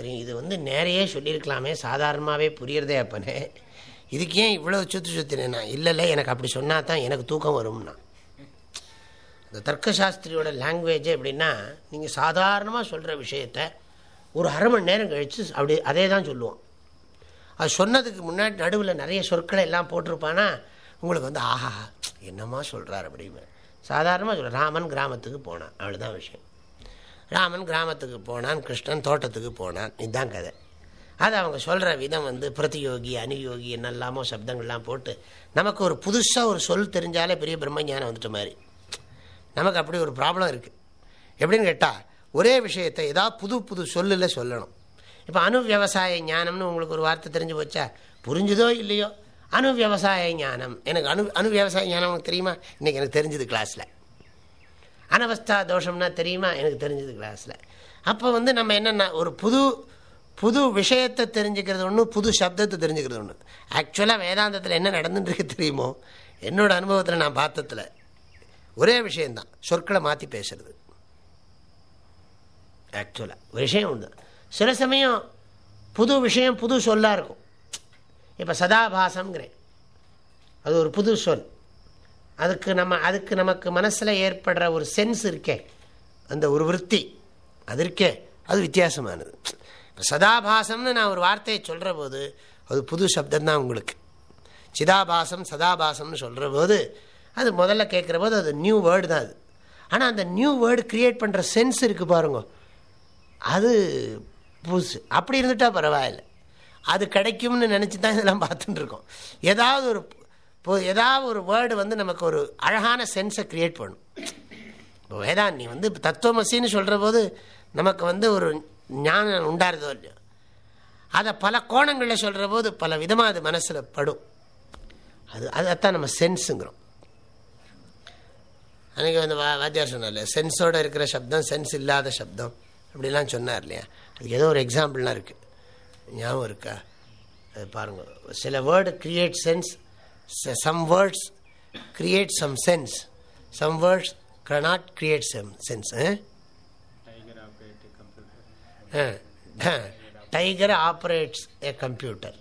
தெரியும் இது வந்து நேரையே சொல்லியிருக்கலாமே. சாதாரணமாகவே புரியறதே அப்பனே. இதுக்கு ஏன் இவ்வளோ சுற்றி சுற்றினேண்ணா இல்லை இல்லை எனக்கு அப்படி சொன்னால் தான் எனக்கு தூக்கம் வரும்னா. இந்த தர்க்கசாஸ்திரியோட லாங்குவேஜ் எப்படின்னா நீங்கள் சாதாரணமாக சொல்கிற விஷயத்த ஒரு அரை மணி நேரம் கழித்து அப்படி அதே தான் சொல்லுவோம். அது சொன்னதுக்கு முன்னாடி நடுவில் நிறைய சொற்களை எல்லாம் போட்டிருப்பானா? உங்களுக்கு வந்து ஆஹா என்னம்மா சொல்கிறார் அப்படின்னு. சாதாரணமாக சொல்கிறேன் ராமன் கிராமத்துக்கு போனான். அவ்வளோதான் விஷயம். ராமன் கிராமத்துக்கு போனான் கிருஷ்ணன் தோட்டத்துக்கு போனான். இதுதான் கதை. அது அவங்க சொல்கிற விதம் வந்து பிரதியோகி அனுயோகி என்னெல்லாமோ சப்தங்கள்லாம் போட்டு நமக்கு ஒரு புதுசாக ஒரு சொல் தெரிஞ்சாலே பெரிய பிரம்மஞானம் வந்துட்ட மாதிரி. நமக்கு அப்படி ஒரு ப்ராப்ளம் இருக்குது எப்படின்னு கேட்டால் ஒரே விஷயத்தை ஏதாவது புது புது சொல்லில் சொல்லணும். இப்போ அணு விவசாய ஞானம்னு உங்களுக்கு ஒரு வார்த்தை தெரிஞ்சு போச்சா? புரிஞ்சுதோ இல்லையோ? அணு விவசாய ஞானம். எனக்கு அணு அணு விவசாய ஞானம் உனக்கு தெரியுமா? இன்றைக்கி எனக்கு தெரிஞ்சுது கிளாஸில் அனவஸ்தா தோஷம்னா தெரியுமா? எனக்கு தெரிஞ்சது கிளாஸில். அப்போ வந்து நம்ம என்னென்னா ஒரு புது புது விஷயத்தை தெரிஞ்சுக்கிறது ஒன்று புது சப்தத்தை தெரிஞ்சுக்கிறது ஒன்று ஆக்சுவலாக வேதாந்தத்தில் என்ன நடந்துட்டுருக்கு தெரியுமோ? என்னோடய அனுபவத்தில் நான் பார்த்ததில். ஒரே விஷயந்தான் சொற்களை மாற்றி பேசுறது. ஆக்சுவலாக விஷயம் உண்டு சில சமயம் புது விஷயம் புது சொல்லாக இருக்கும். இப்போ சதாபாசங்கிறேன் அது ஒரு புது சொல். அதுக்கு நம்ம அதுக்கு நமக்கு மனசில் ஏற்படுற ஒரு சென்ஸ் இருக்கே. அந்த ஒரு விற்பி அது இருக்கே. அது வித்தியாசமானது. இப்போ சதாபாசம்னு நான் ஒரு வார்த்தையை சொல்கிற போது அது புது சப்தம்தான் உங்களுக்கு. சிதாபாசம் சதாபாசம்னு சொல்கிற போது அது முதல்ல கேட்குற போது அது நியூ வேர்டு தான் அது. ஆனால் அந்த நியூ வேர்டு க்ரியேட் பண்ணுற சென்ஸ் இருக்குது பாருங்க. அது புதுசு. அப்படி இருந்துட்டால் பரவாயில்ல. அது கிடைக்கும்னு நினச்சி தான் இதெல்லாம் பார்த்துட்டுருக்கோம் ஏதாவது ஒரு இப்போ ஏதாவது ஒரு வேர்டு வந்து நமக்கு ஒரு அழகான சென்ஸை க்ரியேட் பண்ணும். இப்போ நீ வந்து தத்துவமசின்னு சொல்கிற போது நமக்கு வந்து ஒரு ஞானம் உண்டாருதோ இல்லையோ? அதை பல கோணங்களில் சொல்கிற போது பல விதமாக அது மனசில் படும். அது அதைத்தான் நம்ம சென்ஸுங்கிறோம் அன்றைக்கி வந்து வா வாத்தியார் சொன்னார் சென்ஸோடு இருக்கிற சப்தம் சென்ஸ் இல்லாத சப்தம். அப்படிலாம் சொன்னார் இல்லையா? அதுக்கு ஏதோ ஒரு எக்ஸாம்பிள்லாம் இருக்குது ஞாபகம் இருக்கா? அது பாருங்கள் சில word create sense some words create some sense some words cannot create some sense tiger operates a computer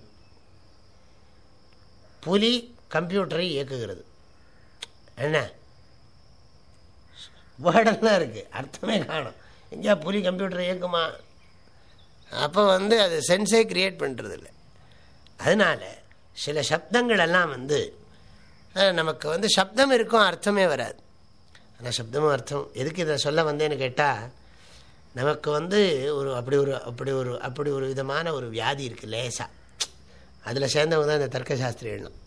புலி கம்ப்யூட்டரை இயக்குகிறது. என்ன? வேர்டெல்லாம் இருக்குது அர்த்தமே காணும். எங்கேயா புலி கம்ப்யூட்டரை இயக்குமா? அப்போ வந்து அது சென்ஸே க்ரியேட் பண்ணுறது இல்லை அதனால் சில சப்தங்கள் எல்லாம் வந்து நமக்கு வந்து சப்தம் இருக்கும் அர்த்தமே வராது. ஆனால் சப்தமும் அர்த்தம். எதுக்கு இதை சொல்ல வந்தேன்னு கேட்டால் நமக்கு வந்து ஒரு அப்படி ஒரு அப்படி ஒரு அப்படி ஒரு விதமான ஒரு வியாதி இருக்குது லேசாக அதில் சேர்ந்தவங்க தான் இந்த தர்க்கசாஸ்திரி எழுதும்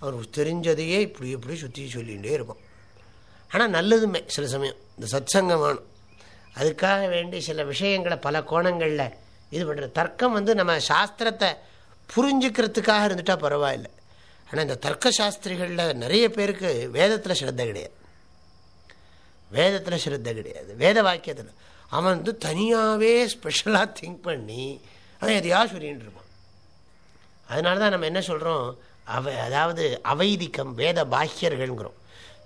அவர் தெரிஞ்சதையே இப்படி இப்படி சுற்றி சொல்லிகிட்டே இருக்கும். ஆனால் நல்லதுமே சில சமயம். இந்த சத் சங்கம் வேணும். அதுக்காக வேண்டி சில விஷயங்களை பல கோணங்களில் இது பண்ணுற தர்க்கம் வந்து நம்ம சாஸ்திரத்தை புரிஞ்சுக்கிறதுக்காக இருந்துட்டால் பரவாயில்லை. ஆனால் இந்த தர்க்க சாஸ்திரிகளில் நிறைய பேருக்கு வேதத்தில் ஸ்ரத்த கிடையாது. வேதத்தில் ஸ்ரத்த கிடையாது. வேத வாக்கியத்தில். அவன் வந்து தனியாகவே ஸ்பெஷலாக திங்க் பண்ணி அவன் எதையா சொல்லின்னு இருப்பான். அதனால தான் நம்ம என்ன சொல்கிறோம் அவ அதாவது அவைதிக்கம் வேத பாக்கியர்கள்ங்கிறோம்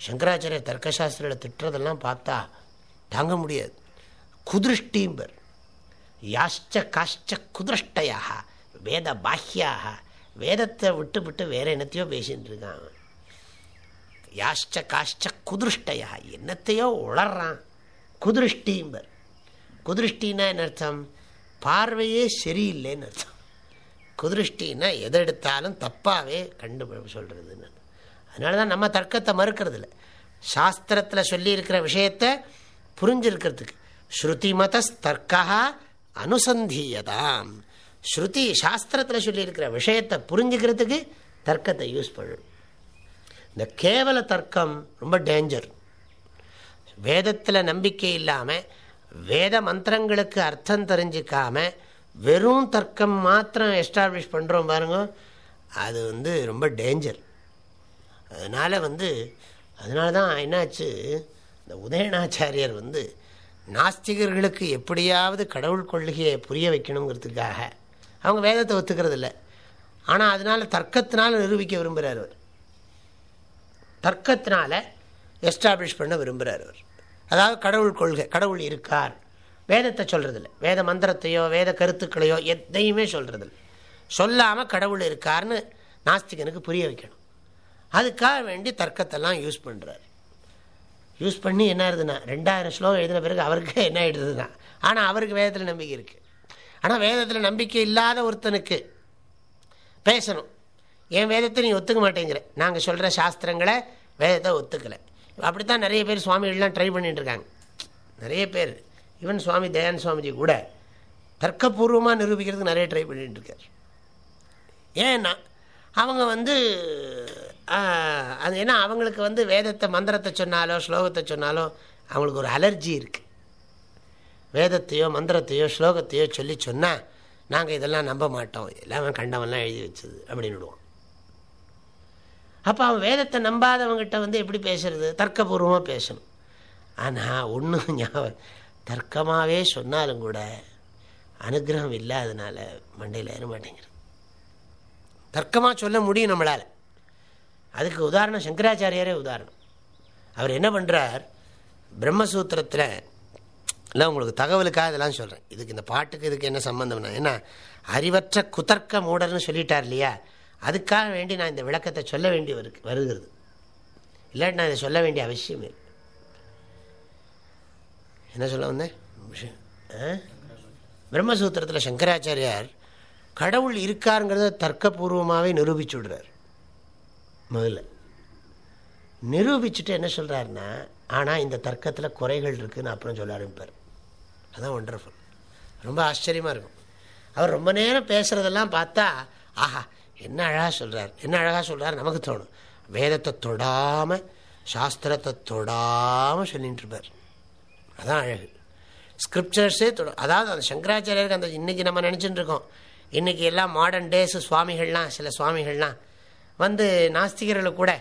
சங்கராச்சாரிய தர்க்கசாஸ்திரியில் திட்டுறதெல்லாம் பார்த்தா தாங்க முடியாது. குதிருஷ்டிம்பர். யாஷ்ட காஷ்ட குதிருஷ்டையாக வேத பாக்கியாக வேதத்தை விட்டு விட்டு வேற என்னத்தையோ பேசின்னு இருக்கான். யாஷ்ட காஷ்ட குதிருஷ்டையா. என்னத்தையோ உளறான் குதிருஷ்டிம்பர். குதிருஷ்டின்னா என்ன அர்த்தம்? பார்வையே சரியில்லைன்னு அர்த்தம். குதிருஷ்டின்னா எதை எடுத்தாலும் தப்பாகவே கண்டு சொல்கிறதுன்னு அதனால தான் நம்ம தர்க்கத்தை மறுக்கிறது இல்லை சாஸ்திரத்தில் சொல்லியிருக்கிற விஷயத்தை புரிஞ்சிருக்கிறதுக்கு. ஸ்ருதிமத தர்க்கா அனுசந்தீயதாம். ஸ்ருதி சாஸ்திரத்தில் சொல்லியிருக்கிற விஷயத்தை புரிஞ்சுக்கிறதுக்கு தர்க்கத்தை யூஸ் பண்ணணும். இந்த கேவல தர்க்கம் ரொம்ப டேஞ்சர் வேதத்தில் நம்பிக்கை இல்லாமல் வேத மந்திரங்களுக்கு அர்த்தம் தெரிஞ்சிக்காம வெறும் தர்க்கம் மாத்திரம் எஸ்டாப்ளிஷ் பண்ணுறோம் பாருங்க அது வந்து ரொம்ப டேஞ்சர் அதனால் வந்து அதனால தான் என்னாச்சு இந்த உதயநாச்சாரியர் வந்து நாஸ்திகர்களுக்கு எப்படியாவது கடவுள் கொள்கையை புரிய வைக்கணுங்கிறதுக்காக அவங்க வேதத்தை ஒத்துக்கிறது இல்லை ஆனால் அதனால் தர்க்கத்தினால் நிரூபிக்க விரும்புகிறார் அவர் தர்க்கத்தினால் எஸ்டாப்ளிஷ் பண்ண விரும்புகிறார் அவர் அதாவது கடவுள் கொள்கை கடவுள் இருக்கார். வேதத்தை சொல்கிறதில்ல வேத மந்திரத்தையோ வேத கருத்துக்களையோ எதையுமே சொல்கிறதில்ல சொல்லாமல் கடவுள் இருக்கார்னு நாஸ்திகனுக்கு புரிய வைக்கணும். அதுக்காக வேண்டி தர்க்கத்தெல்லாம் யூஸ் பண்ணுறாரு யூஸ் பண்ணி என்ன ஆகுதுன்னா ரெண்டாயிரம் ஸ்லோகம் எழுதின பிறகு அவருக்கு என்ன ஆயிடுதுன்னா ஆனால் அவருக்கு வேதத்தில் நம்பிக்கை இருக்குது ஆனால் வேதத்தில் நம்பிக்கை இல்லாத ஒருத்தனுக்கு பேசணும். என் வேதத்தை நீ ஒத்துக்க மாட்டேங்கிற. நாங்கள் சொல்கிற சாஸ்திரங்களை வேதத்தை ஒத்துக்கலை. அப்படி தான் நிறைய பேர் சுவாமிகள்லாம் ட்ரை பண்ணிட்டு இருக்காங்க. நிறைய பேர். ஈவன் சுவாமி தயானந்த சுவாமிஜி கூட தர்க்கபூர்வமாக நிரூபிக்கிறதுக்கு நிறைய ட்ரை பண்ணிட்டு இருக்கார். ஏன்னா அவங்க வந்து அது ஏன்னா அவங்களுக்கு வந்து வேதத்தை மந்திரத்தை சொன்னாலோ ஸ்லோகத்தை சொன்னாலோ அவங்களுக்கு ஒரு அலர்ஜி இருக்குது வேதத்தையோ மந்திரத்தையோ ஸ்லோகத்தையோ சொல்லி சொன்னால் நாங்கள் இதெல்லாம் நம்ப மாட்டோம். எல்லாமே கண்டவன்லாம் எழுதி வச்சது அப்படின்னு விடுவோம். அப்போ அவன் வேதத்தை நம்பாதவங்ககிட்ட வந்து எப்படி பேசுறது? தர்க்கபூர்வமாக பேசணும். ஆனால் ஒன்றும் ஞாபகம் தர்க்கமாகவே சொன்னாலும் கூட அனுகிரகம் இல்லாதனால மண்டையில் ஏற மாட்டேங்கிறது. தர்க்கமாக சொல்ல முடியும் நம்மளால். அதுக்கு உதாரணம் சங்கராச்சாரியரே உதாரணம். அவர் என்ன பண்ணுறார் பிரம்மசூத்திரத்தில் இல்லை உங்களுக்கு தகவலுக்காக இதெல்லாம் சொல்கிறேன் இதுக்கு இந்த பாட்டுக்கு இதுக்கு என்ன சம்மந்தம்னா ஏன்னா அறிவற்ற குதர்க்க மூடர்னு சொல்லிட்டார் இல்லையா? அதுக்காக வேண்டி நான் இந்த விளக்கத்தை சொல்ல வேண்டி வரு வருகிறது. இல்லாட்டி நான் இதை சொல்ல வேண்டிய அவசியம் இல்லை. என்ன சொல்ல வந்தேன்? பிரம்மசூத்திரத்தில் சங்கராச்சாரியார் கடவுள் இருக்காருங்கிறத தர்க்கபூர்வமாகவே நிரூபிச்சு விடுறார். முதல்ல. நிரூபிச்சுட்டு என்ன சொல்கிறாருன்னா ஆனால் இந்த தர்க்கத்தில் குறைகள் இருக்குதுன்னு அப்புறம் சொல்ல ஆரம்பிப்பார். அதுதான் ஒண்டர்ஃபுல் ரொம்ப ஆச்சரியமாக இருக்கும். அவர் ரொம்ப நேரம் பேசுகிறதெல்லாம் பார்த்தா ஆஹா என்ன அழகாக சொல்கிறார் என்ன அழகாக சொல்கிறார் நமக்கு தோணும். வேதத்தை தொடாமல் சாஸ்திரத்தை தொடாமல் சொல்லிகிட்டு இருப்பார். அதான் அழகு. ஸ்கிரிப்சர்ஸே தொட அதாவது அந்த சங்கராச்சாரியருக்கு அந்த இன்றைக்கி நம்ம நினச்சிட்டு இருக்கோம். இன்றைக்கி எல்லாம் மாடர்ன் டேஸு சுவாமிகள்லாம் சில சுவாமிகள்லாம் வந்து நாஸ்திகர்களை கூட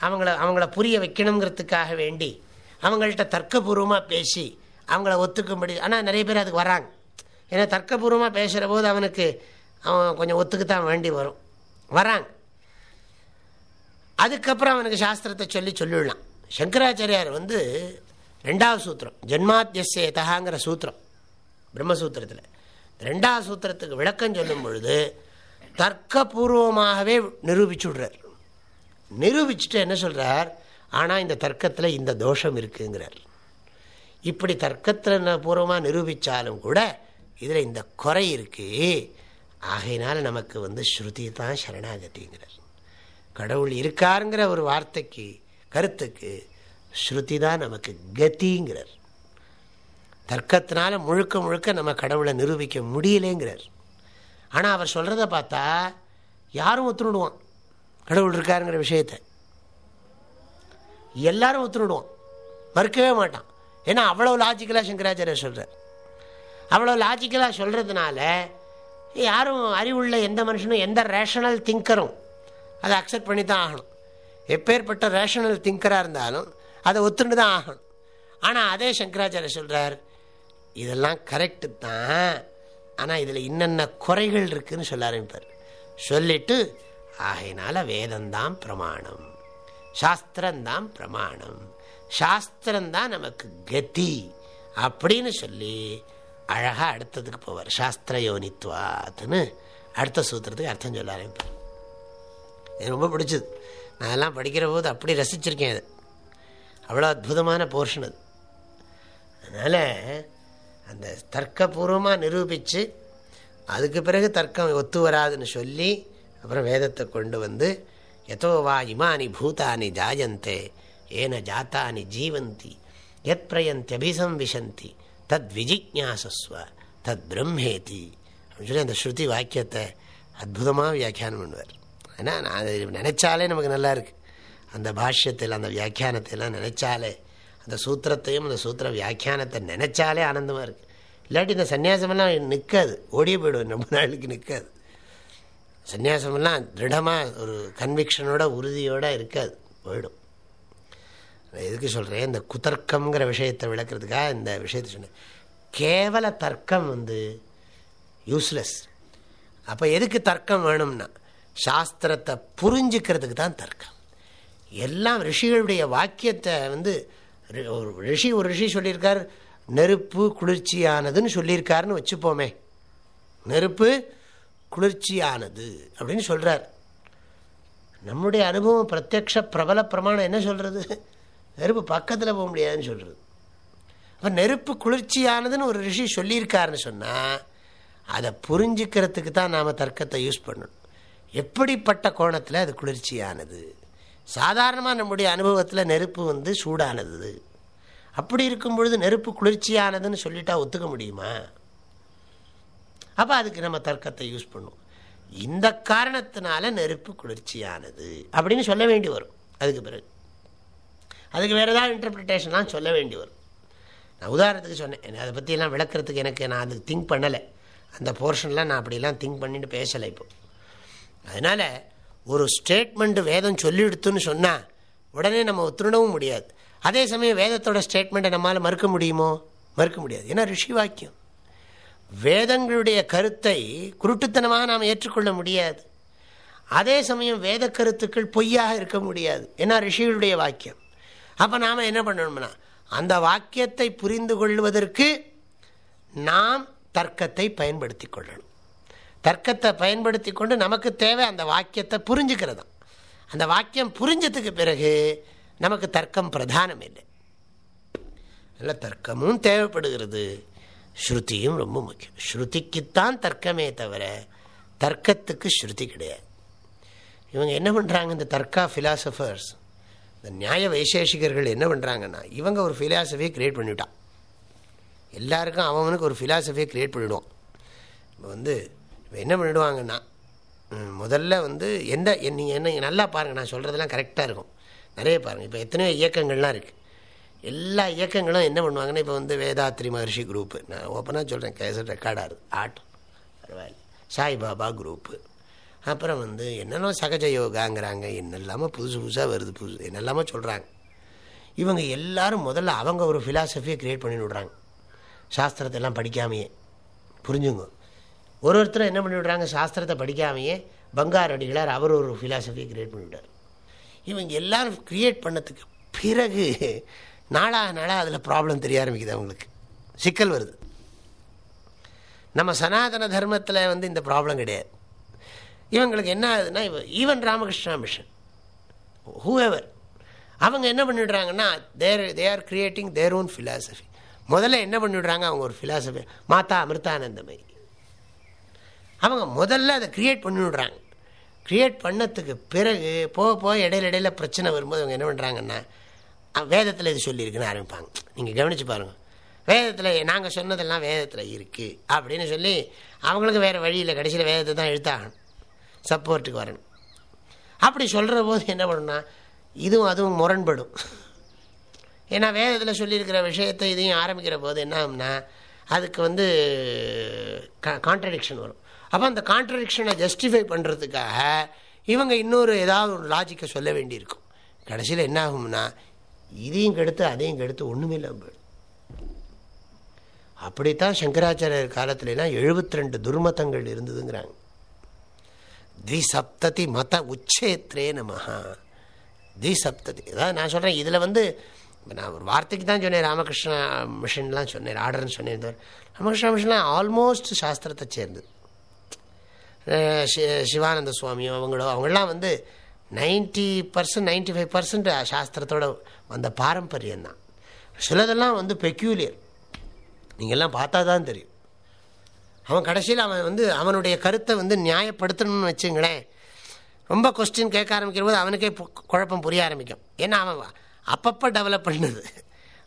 அவங்கள அவங்கள புரிய வைக்கணுங்கிறதுக்காக வேண்டி அவங்கள்ட்ட தர்க்கபூர்வமாக பேசி அவங்கள ஒத்துக்கும்படி. ஆனால் நிறைய பேர் அதுக்கு வராங்க. ஏன்னா தர்க்கபூர்வமாக பேசுகிற போது அவனுக்கு அவன் கொஞ்சம் ஒத்துக்குத்தான் வேண்டி வரும். வராங்க. அதுக்கப்புறம் அவனுக்கு சாஸ்திரத்தை சொல்லி சொல்லிடலாம். சங்கராச்சாரியார் வந்து ரெண்டாவது சூத்திரம். ஜென்மாத்தியசேதாங்கிற சூத்திரம். பிரம்மசூத்திரத்தில். ரெண்டாவது சூத்திரத்துக்கு விளக்கம் சொல்லும் பொழுது தர்க்கபூர்வமாகவே நிரூபிச்சுடுறார் நிரூபிச்சுட்டு என்ன சொல்கிறார் ஆனால் இந்த தர்க்கத்தில் இந்த தோஷம் இருக்குங்கிறார். இப்படி தர்க்கத்தில் பூர்வமாக நிரூபித்தாலும் கூட இதில் இந்த குறை இருக்குது ஆகையினால நமக்கு வந்து ஸ்ருதி தான் சரணாகதிங்கிறார். கடவுள் இருக்காருங்கிற ஒரு வார்த்தைக்கு கருத்துக்கு ஸ்ருதி தான் நமக்கு கதிங்கிறார். தர்க்கத்தினால முழுக்க முழுக்க நம்ம கடவுளை நிரூபிக்க முடியலேங்கிறார். ஆனால் அவர் சொல்கிறத பார்த்தா யாரும் ஒத்துணுடுவான். கடவுள் இருக்காருங்கிற விஷயத்த. எல்லாரும் ஒத்துணுடுவான். மறுக்கவே மாட்டான். ஏன்னா அவ்வளோ லாஜிக்கலாக சங்கராச்சாரியர் சொல்கிறார் அவ்வளோ லாஜிக்கலாக சொல்கிறதுனால யாரும் அறிவுள்ள எந்த மனுஷனும் எந்த ரேஷனல் திங்கரும் அதை அக்செப்ட் பண்ணி தான் ஆகணும். எப்பேற்பட்ட ரேஷனல் திங்கராக இருந்தாலும் அதை ஒத்துண்டு தான் ஆகணும். ஆனால் அதே சங்கராச்சாரியர் சொல்கிறார் இதெல்லாம் கரெக்டு தான். ஆனால் இதில் என்னென்ன குறைகள் இருக்குதுன்னு சொல்ல ஆரம்பிப்பார். சொல்லிட்டு ஆகையினால வேதந்தான் பிரமாணம். சாஸ்திரம்தான் பிரமாணம். சாஸ்திரந்தான் நமக்கு கதி அப்படின்னு சொல்லி அழகாக அடுத்ததுக்கு போவார். சாஸ்திர யோனித்வாத்துன்னு அடுத்த சூத்திரத்துக்கு அர்த்தம் சொல்ல ஆரம்பிப்பார் எனக்கு ரொம்ப பிடிச்சது. நான் எல்லாம் படிக்கிற போது அப்படி ரசிச்சிருக்கேன் அது அவ்வளோ அற்புதமான போர்ஷன் அது. அதனால் அந்த தர்க்கபூர்வமாக நிரூபித்து அதுக்கு பிறகு தர்க்கம் ஒத்து வராதுன்னு சொல்லி அப்புறம் வேதத்தை கொண்டு வந்து எதோ வா இமானி பூதானி ஜாயந்தே ஏன ஜாத்தானி ஜீவந்தி எத் பிரயந்தியபிசம்விசந்தி தத் விஜிஜாசஸ்வ தத் பிரம்மேதி அப்படின்னு சொல்லி அந்த ஸ்ருதி வாக்கியத்தை அற்புதமாக வியாக்கியானம் பண்ணுவார். ஏன்னா நான் அதை நினைச்சாலே நமக்கு நல்லா இருக்குது அந்த பாஷ்யத்தில் அந்த வியாக்கியானத்தையெல்லாம் நினைச்சாலே அந்த சூத்திரத்தையும் அந்த சூத்திர வியாக்கியானத்தை நினைச்சாலே ஆனந்தமாக இருக்குது இல்லாட்டி இந்த சன்னியாசமெல்லாம் நிற்காது ஓடியே போயிடுவோம் ரொம்ப நாளுக்கு நிற்காது சன்னியாசமெல்லாம் திருடமாக ஒரு கன்விக்ஷனோட உறுதியோடு இருக்காது. போயிடும். எதுக்கு சொல்கிறேன் இந்த குதர்க்கம்ங்கிற விஷயத்தை விளக்குறதுக்காக இந்த விஷயத்தை சொன்னேன். கேவல தர்க்கம் வந்து யூஸ்லெஸ் அப்போ எதுக்கு தர்க்கம் வேணும்னா சாஸ்திரத்தை புரிஞ்சுக்கிறதுக்கு தான் தர்க்கம். எல்லாம் ரிஷிகளுடைய வாக்கியத்தை வந்து ஒரு ரிஷி ஒரு ரிஷி சொல்லியிருக்கார் நெருப்பு குளிர்ச்சியானதுன்னு சொல்லியிருக்காருன்னு வச்சுப்போமே. நெருப்பு குளிர்ச்சியானது அப்படின்னு சொல்கிறார் நம்முடைய அனுபவம் பிரத்யக்ஷ பிரபல பிரமாணம் என்ன சொல்கிறது நெருப்பு பக்கத்தில் போக முடியாதுன்னு சொல்கிறது அப்போ நெருப்பு குளிர்ச்சியானதுன்னு ஒரு ரிஷி சொல்லியிருக்காருன்னு சொன்னால் அதை புரிஞ்சுக்கிறதுக்கு தான் நாம் தர்க்கத்தை யூஸ் பண்ணணும். எப்படிப்பட்ட கோணத்தில் அது குளிர்ச்சியானது? சாதாரணமாக நம்முடைய அனுபவத்தில் நெருப்பு வந்து சூடானது. அப்படி இருக்கும் பொழுது நெருப்பு குளிர்ச்சியானதுன்னு சொல்லிட்டா ஒத்துக்க முடியுமா? அப்போ அதுக்கு நம்ம தர்க்கத்தை யூஸ் பண்ணுவோம். இந்த காரணத்தினால நெருப்பு குளிர்ச்சியானது அப்படின்னு சொல்ல வேண்டி வரும். அதுக்கு பிறகு. அதுக்கு வேறு ஏதாவது இன்டர்பிரிட்டேஷன்லாம் சொல்ல வேண்டி வரும். நான் உதாரணத்துக்கு சொன்னேன் அதை பற்றியெல்லாம் விளக்கிறதுக்கு எனக்கு நான் அதுக்கு திங்க் பண்ணலை. அந்த போர்ஷன்லாம் நான் அப்படிலாம் திங்க் பண்ணிட்டு பேசலை இப்போ. அதனால் ஒரு ஸ்டேட்மெண்ட்டு வேதம் சொல்லிடுத்துன்னு சொன்னால் உடனே நம்ம ஒத்துணவும் முடியாது. அதே சமயம் வேதத்தோட ஸ்டேட்மெண்ட்டை நம்மளால் மறுக்க முடியுமோ? மறுக்க முடியாது. ஏன்னா ரிஷி வாக்கியம். வேதங்களுடைய கருத்தை குருட்டுத்தனமாக நாம் ஏற்றுக்கொள்ள முடியாது. அதே சமயம் வேத கருத்துக்கள் பொய்யாக இருக்க முடியாது. ஏன்னா ரிஷிகளுடைய வாக்கியம். அப்போ நாம் என்ன பண்ணணும்னா அந்த வாக்கியத்தை புரிந்து கொள்வதற்கு நாம் தர்க்கத்தை பயன்படுத்தி கொள்ளணும். தர்க்கத்தை பயன்படுத்தி கொண்டு நமக்கு தேவை அந்த வாக்கியத்தை புரிஞ்சுக்கிறது. அந்த வாக்கியம் புரிஞ்சதுக்கு பிறகு நமக்கு தர்க்கம் பிரதானம் இல்லை. இல்லை தர்க்கமும் தேவைப்படுகிறது. ஸ்ருதியும் ரொம்ப முக்கியம். ஸ்ருதிக்குத்தான் தர்க்கமே தவிர தர்க்கத்துக்கு ஸ்ருதி கிடையாது. இவங்க என்ன பண்ணுறாங்க இந்த தர்க்கா ஃபிலாசபர்ஸ் இந்த நியாய வைசேஷிகர்கள் என்ன பண்ணுறாங்கன்னா இவங்க ஒரு ஃபிலாசபியை க்ரியேட் பண்ணிவிட்டான் எல்லாருக்கும் அவனுக்கு ஒரு ஃபிலாசபியை க்ரியேட் பண்ணிவிடுவான் இப்போ வந்து இப்போ என்ன பண்ணிவிடுவாங்கன்னா முதல்ல வந்து எந்த நீங்கள் என்ன நல்லா பாருங்கள் நான் சொல்கிறதெல்லாம் கரெக்டாக இருக்கும். நிறைய பாருங்கள் இப்போ எத்தனையோ இயக்கங்கள்லாம் இருக்குது எல்லா இயக்கங்களும் என்ன பண்ணுவாங்கன்னா இப்போ வந்து வேதாத்ரி மகர்ஷி குரூப்பு நான் ஓப்பனாக சொல்கிறேன் கேசட் ரெக்கார்டாக இருக்குது ஆட்டம் பரவாயில்ல. சாய்பாபா குரூப்பு அப்புறம் வந்து என்னெல்லாம் சகஜ யோகாங்கிறாங்க என்னெல்லாமோ புதுசு புதுசாக வருது புதுசு என்னெல்லாமோ சொல்கிறாங்க இவங்க எல்லாரும் முதல்ல அவங்க ஒரு ஃபிலாசபியை க்ரியேட் பண்ணி விடுறாங்க. சாஸ்திரத்தை எல்லாம் படிக்காமையே. புரிஞ்சுங்க. ஒரு ஒருத்தர் என்ன பண்ணி விடுறாங்க? சாஸ்திரத்தை படிக்காமையே பங்கார் அடிகளார் அவர் ஒரு ஃபிலாசபியை க்ரியேட் பண்ணிவிட்டார் இவங்க எல்லாரும் க்ரியேட் பண்ணதுக்கு பிறகு நாளாக நாளாக அதில் ப்ராப்ளம் தெரிய ஆரம்பிக்குது அவங்களுக்கு. சிக்கல் வருது. நம்ம சனாதன தர்மத்தில் வந்து இந்த ப்ராப்ளம் கிடையாது. இவங்களுக்கு என்ன ஆகுதுன்னா ஈவன் ராமகிருஷ்ணா மிஷன் ஹூஎவர் அவங்க என்ன பண்ணிடுறாங்கன்னா there they are creating their own philosophy முதல்ல என்ன பண்ணிவிடுறாங்க அவங்க ஒரு ஃபிலாசபி மாதா அமிர்தானந்தமை அவங்க முதல்ல அதை க்ரியேட் பண்ணிவிடுறாங்க கிரியேட் க்ரியேட் பண்ணத்துக்கு பிறகு போக போக இடையில இடையில பிரச்சனை வரும்போது அவங்க என்ன பண்ணுறாங்கன்னா வேதத்தில் இது சொல்லியிருக்குன்னு ஆரம்பிப்பாங்க. நீங்கள் கவனித்து பாருங்கள் வேதத்தில் நாங்கள் சொன்னதெல்லாம் வேதத்தில் இருக்குது அப்படின்னு சொல்லி அவங்களுக்கு வேறு வழியில் கடைசியில் வேதத்தை தான் எழுத்தாகணும். சப்போர்ட்டுக்கு வரணும். அப்படி சொல்கிற போது என்ன பண்ணணும்னா இதுவும் அதுவும் முரண்படும். ஏன்னா வேதத்தில் சொல்லியிருக்கிற விஷயத்தை இதையும் ஆரம்பிக்கிற போது என்ன ஆகும்னா அதுக்கு வந்து கான்ட்ரடிக்ஷன் வரும். அப்போ அந்த கான்ட்ரடிக்ஷனை ஜஸ்டிஃபை பண்ணுறதுக்காக இவங்க இன்னொரு ஏதாவது ஒரு லாஜிக்கை சொல்ல வேண்டியிருக்கும். கடைசியில் என்ன ஆகும்னா இதையும் கெடுத்து அதையும் கெடுத்து ஒன்றுமே இல்லாமல் போயிடும். அப்படித்தான் சங்கராச்சாரியர் காலத்துலலாம் எழுபத்தி ரெண்டு துர்மத்தங்கள் இருந்ததுங்கிறாங்க. த்விசப்ததி மத உச்சேத்ரே நமஹா. த்விசப்ததி அதாவது நான் சொல்கிறேன் இதில் வந்து நான் ஒரு வார்த்தைக்கு தான் சொன்னேன் ராமகிருஷ்ணா மிஷன்லாம் சொன்னேன் ஆர்டர்னு சொன்னேன். ராமகிருஷ்ணா மிஷன்லாம் ஆல்மோஸ்ட் சாஸ்திரத்தை சேர்ந்தது. சிவானந்த சுவாமியோ அவங்களோ அவங்களாம் வந்து ninety percent ninety five percent சாஸ்திரத்தோட வந்த பாரம்பரியம் தான் சிலதெல்லாம் வந்து பெக்யூலியர் நீங்கள்லாம் பார்த்தா தான் தெரியும். அவன் கடைசியில் அவன் வந்து அவனுடைய கருத்தை வந்து நியாயப்படுத்தணும்னு வச்சுங்களேன். ரொம்ப கொஸ்டின் கேட்க ஆரம்பிக்கிற போது அவனுக்கே குழப்பம் புரிய ஆரம்பிக்கும். ஏன்னா அவன் அப்பப்போ டெவலப் பண்ணது.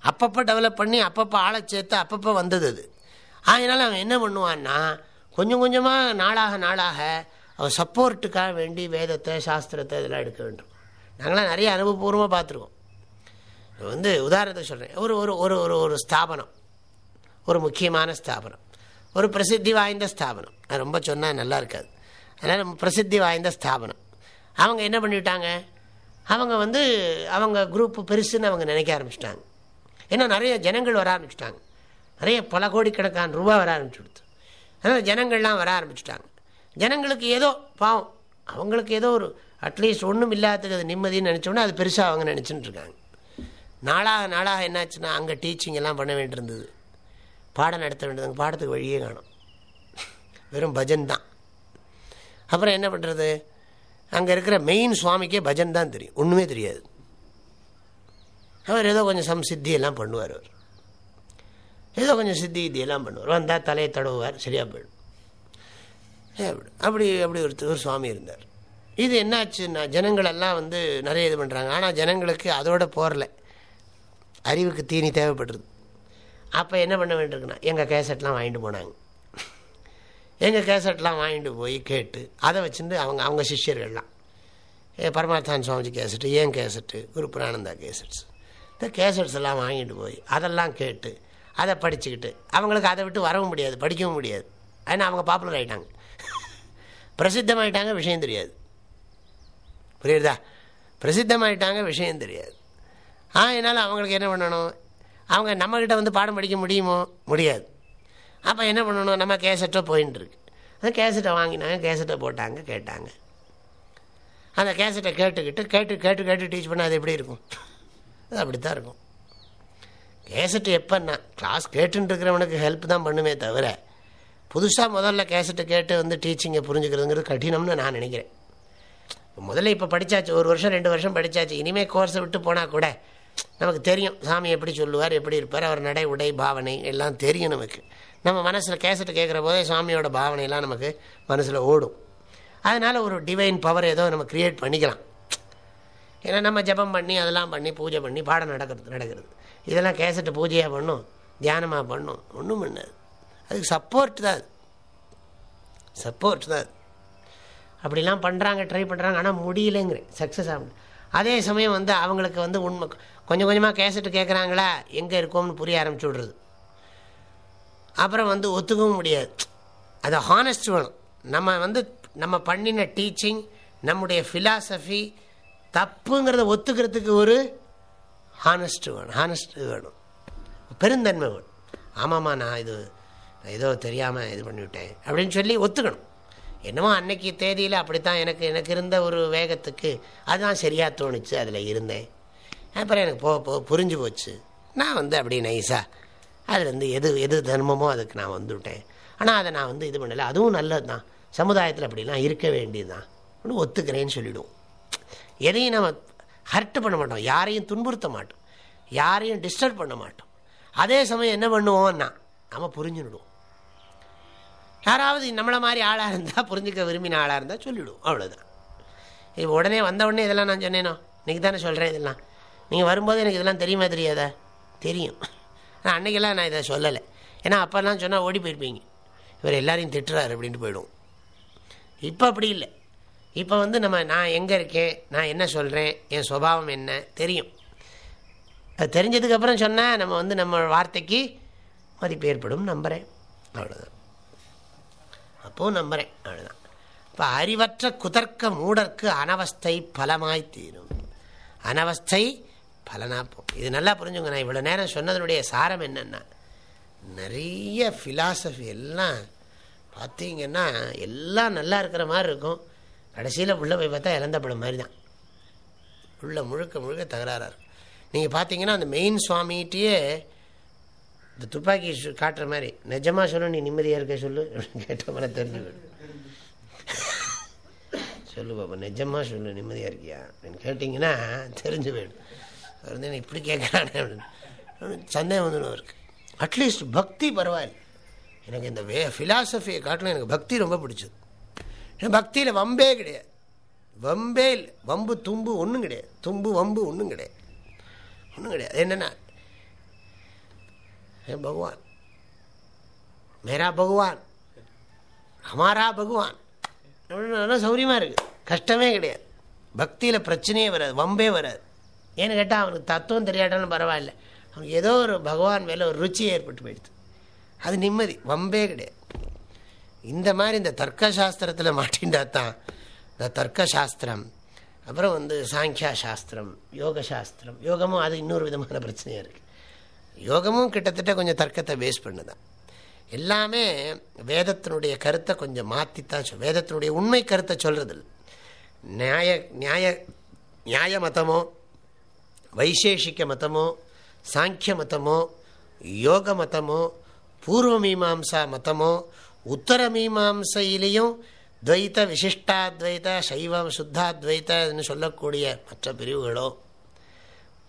அப்பப்போ டெவலப் பண்ணி அப்பப்போ ஆளை சேர்த்து அப்பப்போ வந்தது அது. அதனால் அவன் என்ன பண்ணுவான்னா கொஞ்சம் கொஞ்சமாக நாளாக நாளாக அவன் சப்போர்ட்டுக்காக வேண்டி வேதத்தை சாஸ்திரத்தை இதெல்லாம் எடுக்க வேண்டும். நாங்களாம் நிறைய அனுபவபூர்வமாக பார்த்துருக்கோம். வந்து உதாரணத்தை சொல்கிறேன் ஒரு ஒரு ஒரு ஒரு ஒரு ஸ்தாபனம். ஒரு முக்கியமான ஸ்தாபனம். ஒரு பிரசித்தி வாய்ந்த ஸ்தாபனம். நான் ரொம்ப சொன்னால் நல்லா இருக்காது. அதனால் பிரசித்தி வாய்ந்த ஸ்தாபனம். அவங்க என்ன பண்ணிவிட்டாங்க அவங்க வந்து அவங்க குரூப் பெருசுன்னு அவங்க நினைக்க ஆரம்பிச்சிட்டாங்க. ஏன்னா நிறைய ஜனங்கள் வர ஆரம்பிச்சிட்டாங்க. நிறைய பல கோடிக்கணக்கான ரூபா வர ஆரம்பிச்சு கொடுத்து அதனால் ஜனங்கள்லாம் வர ஆரம்பிச்சிட்டாங்க. ஜனங்களுக்கு ஏதோ பாவம் அவங்களுக்கு ஏதோ ஒரு அட்லீஸ்ட் ஒன்றும் இல்லாததுக்கு அது நிம்மதின்னு நினச்சோன்னா அது பெருசாக அவங்க நினச்சிட்டு இருக்காங்க. நாளாக நாளாக என்னாச்சுன்னா அங்கே டீச்சிங் எல்லாம் பண்ண வேண்டியிருந்தது. பாடம் நடத்த வேண்டியது பாடத்துக்கு வழியே காணும். வெறும் பஜன் தான். அப்புறம் என்ன பண்ணுறது அங்கே இருக்கிற மெயின் சுவாமிக்கே பஜன் தான் தெரியும். ஒன்றுமே தெரியாது. அவர் ஏதோ கொஞ்சம் சம் சித்தி எல்லாம் பண்ணுவார் அவர். ஏதோ கொஞ்சம் சித்தி இதெல்லாம் பண்ணுவார். வந்தால் தலையை தடவுவார். சரியாக போயிடும். அப்படி அப்படி ஒரு ஒரு சுவாமி இருந்தார். இது என்னாச்சுன்னா ஜனங்களெல்லாம் வந்து நிறைய இது பண்ணுறாங்க ஆனால் ஜனங்களுக்கு அதோட போரல அறிவுக்கு தீனி தேவைப்படுறது. அப்போ என்ன பண்ண வேண்டியிருக்குன்னா எங்கள் கேசட்லாம் வாங்கிட்டு போனாங்க. எங்கள் கேசட்லாம் வாங்கிட்டு போய் கேட்டு அதை வச்சுட்டு அவங்க அவங்க சிஷ்யர்கள்லாம் பரமாத்தான் சுவாமிஜி கேசட்டு ஏன் கேசட்டு? குரு புரானந்தா கேசட்ஸ். இந்த கேசட்ஸ் எல்லாம் வாங்கிட்டு போய் அதெல்லாம் கேட்டு அதை படிச்சுக்கிட்டு அவங்களுக்கு அதை விட்டு வரவும் முடியாது படிக்கவும் முடியாது. ஏன்னா அவங்க பாப்புலர் ஆகிட்டாங்க பிரசித்தமாயிட்டாங்க விஷயம் தெரியாது. புரியுதா? பிரசித்தமாயிட்டாங்க விஷயம் தெரியாது. ஆ என்னால் அவங்களுக்கு என்ன பண்ணணும்? அவங்க நம்மக்கிட்ட வந்து பாடம் படிக்க முடியுமோ? முடியாது. அப்போ என்ன பண்ணணும்? நம்ம கேசட்டோ போயின்னு இருக்கு அந்த கேசட்டை வாங்கினாங்க கேசட்டை போட்டாங்க கேட்டாங்க. அந்த கேசட்டை கேட்டுக்கிட்டு கேட்டு கேட்டு கேட்டு டீச் பண்ணால் அது எப்படி இருக்கும்? அது அப்படி தான் இருக்கும். கேசட்டு எப்போன்னா கிளாஸ் கேட்டுருக்கிறவனுக்கு ஹெல்ப் தான் பண்ணுமே தவிர புதுசாக முதல்ல கேசட்டு கேட்டு வந்து டீச்சிங்கை புரிஞ்சுக்கிறதுங்கிறது கடினம்னு நான் நினைக்கிறேன். முதல்ல இப்போ படித்தாச்சு ஒரு வருஷம் ரெண்டு வருஷம் படித்தாச்சு இனிமேல் கோர்ஸை விட்டு போனால் கூட நமக்கு தெரியும் சாமி எப்படி சொல்லுவார் எப்படி இருப்பார் அவர் நடை உடை பாவனை எல்லாம் தெரியும் நமக்கு. நம்ம மனசில் கேசட்டு கேட்குற போதே சாமியோட பாவனையெல்லாம் நமக்கு மனசில் ஓடும். அதனால் ஒரு டிவைன் பவர் ஏதோ நம்ம க்ரியேட் பண்ணிக்கலாம். ஏன்னா நம்ம ஜபம் பண்ணி அதெல்லாம் பண்ணி பூஜை பண்ணி பாடம் நடக்கிறது நடக்கிறது. இதெல்லாம் கேசட்டு பூஜையாக பண்ணும் தியானமாக பண்ணும் ஒன்றும் பண்ணாது. அதுக்கு சப்போர்ட் தான் அது. சப்போர்ட் தான் அது. அப்படிலாம் பண்ணுறாங்க ட்ரை பண்ணுறாங்க ஆனால் முடியலைங்கிறேன் சக்ஸஸ் ஆகும் அதே சமயம் வந்து அவங்களுக்கு வந்து உண்மை கொஞ்சம் கொஞ்சமாக கேசட்டு கேட்குறாங்களா எங்கே இருக்கோம்னு புரிய ஆரம்பிச்சு விட்றது அப்புறம் வந்து ஒத்துக்கவும் முடியாது. அது ஹானஸ்ட் வேணும். நம்ம வந்து நம்ம பண்ணின டீச்சிங் நம்முடைய ஃபிலாசபி தப்புங்கிறத ஒத்துக்கிறதுக்கு ஒரு ஹானஸ்ட் வேணும். ஹானஸ்ட் வேணும். பெருந்தன்மை வேணும். ஆமாம்மா நான் இது ஏதோ தெரியாமல் இது பண்ணிவிட்டேன் அப்படின்னு சொல்லி ஒத்துக்கணும். என்னமோ அன்னைக்கு தேதியில் அப்படித்தான் எனக்கு எனக்கு இருந்த ஒரு வேகத்துக்கு அதுதான் சரியாக தோணுச்சு அதில் இருந்தேன். அப்புறம் எனக்கு போ போக புரிஞ்சு போச்சு. நான் வந்து அப்படி நைஸாக அதுலேருந்து எது எது தர்மமோ அதுக்கு நான் வந்துவிட்டேன் ஆனால் அதை நான் வந்து இது பண்ணலை. அதுவும் நல்லது தான் சமுதாயத்தில் அப்படிலாம் இருக்க வேண்டியது தான் ஒன்று ஒத்துக்கிறேன்னு சொல்லிவிடுவோம் எதையும் நம்ம ஹர்ட் பண்ண மாட்டோம். யாரையும் துன்புறுத்த மாட்டோம். யாரையும் டிஸ்டர்ப் பண்ண மாட்டோம். அதே சமயம் என்ன பண்ணுவோம்னா நம்ம புரிஞ்சுடுவோம் யாராவது நம்மளை மாதிரி ஆளாக இருந்தால் புரிஞ்சுக்க விரும்பின ஆளாக இருந்தால் சொல்லிவிடுவோம் அவ்வளோதான் இப்போ உடனே வந்த உடனே இதெல்லாம் நான் சொன்னேனோ? இன்றைக்கி தானே சொல்கிறேன் இதெல்லாம். நீங்கள் வரும்போது எனக்கு இதெல்லாம் தெரியுமா தெரியாதா? தெரியும். ஆனால் அன்றைக்கெல்லாம் நான் இதை சொல்லலை. ஏன்னா அப்போல்லாம் சொன்னால் ஓடி போயிருப்பீங்க. இவர் எல்லாரையும் திட்டுறாரு அப்படின்ட்டு போயிடுவோம் இப்போ அப்படி இல்லை. இப்போ வந்து நம்ம நான் எங்கே இருக்கேன்? நான் என்ன சொல்கிறேன் என் சுபாவம் என்ன? தெரியும். அது தெரிஞ்சதுக்கப்புறம் சொன்னால் நம்ம வந்து நம்ம வார்த்தைக்கு மதிப்பு ஏற்படும் நம்புகிறேன் அவ்வளோதான் அப்போது நம்புகிறேன் அவ்வளோதான் இப்போ அறிவற்ற குதர்க்க மூடற்கு அனவஸ்தை பலமாய் தீரும். அனவஸ்தை பலனாக போகும் இது நல்லா புரிஞ்சுங்க நான் இவ்வளோ நேரம் சொன்னதனுடைய சாரம் என்னென்னா நிறைய ஃபிலாசபி எல்லாம் பார்த்தீங்கன்னா எல்லாம் நல்லா இருக்கிற மாதிரி இருக்கும். கடைசியில் உள்ளே போய் பார்த்தா இறந்தப்படும் மாதிரி தான் உள்ள முழுக்க முழுக்க தகராறாக இருக்கும். நீங்கள் பார்த்தீங்கன்னா அந்த மெயின் சுவாமிகிட்டேயே இந்த துப்பாக்கி காட்டுற மாதிரி நிஜமாக சொல்லு நீ நிம்மதியாக இருக்க சொல்லு கேட்ட மாதிரி தெரிஞ்சுக்கணும் சொல்லு பாப்பா நிஜமாக சொல்லு நிம்மதியாக இருக்கியா? அப்படின்னு கேட்டிங்கன்னா தெரிஞ்சு போயிடும் அவர் வந்து இப்படி கேட்குறானே அப்படின்னு. சந்தேகம் வந்துடும் அவருக்கு. அட்லீஸ்ட் பக்தி பரவாயில்ல. எனக்கு இந்த வே ஃபிலாசபியை காட்டிலும் எனக்கு பக்தி ரொம்ப பிடிச்சது. ஏன்னா பக்தியில் வம்பே கிடையாது. வம்பே இல்லை. வம்பு தும்பு ஒன்றும் கிடையாது. தும்பு வம்பு ஒன்றும் கிடையாது. ஒன்றும் கிடையாது. என்னென்னா பகவான் மேரா பகவான் ஹமாரா பகவான். நல்லா சௌரியமாக இருக்குது கஷ்டமே கிடையாது. பக்தியில் பிரச்சனையே வராது. வம்பே வராது. ஏன்னு கேட்டால் அவனுக்கு தத்துவம் தெரியாட்டாலும் பரவாயில்ல. அவனுக்கு ஏதோ ஒரு பகவான் மேலே ஒரு ருச்சி ஏற்பட்டு போயிடுது. அது நிம்மதி வம்பே கிடையாது. இந்த மாதிரி இந்த தர்க்க சாஸ்திரத்தில் மாட்டின்றா தான் இந்த தர்க்க சாஸ்திரம் அப்புறம் வந்து சாங்கியா சாஸ்திரம் யோக சாஸ்திரம் யோகமும் அது இன்னொரு விதமான பிரச்சனையாக இருக்குது யோகமும் கிட்டத்தட்ட கொஞ்சம் தர்க்கத்தை பேஸ் பண்ணுதான். எல்லாமே வேதத்தினுடைய கருத்தை கொஞ்சம் மாற்றித்தான் சொல் வேதத்தினுடைய உண்மை கருத்தை சொல்கிறது நியாய நியாய நியாய மதமோ வைசேஷிக்க மதமோ சாங்கிய மதமோ யோக மதமோ பூர்வ மீமாம்சா மதமோ உத்தர மீமாம்சையிலையும் துவைத்த விசிஷ்டாத்வைத சைவம் சுத்தாத்வைத்தன்னு சொல்லக்கூடிய மற்ற பிரிவுகளோ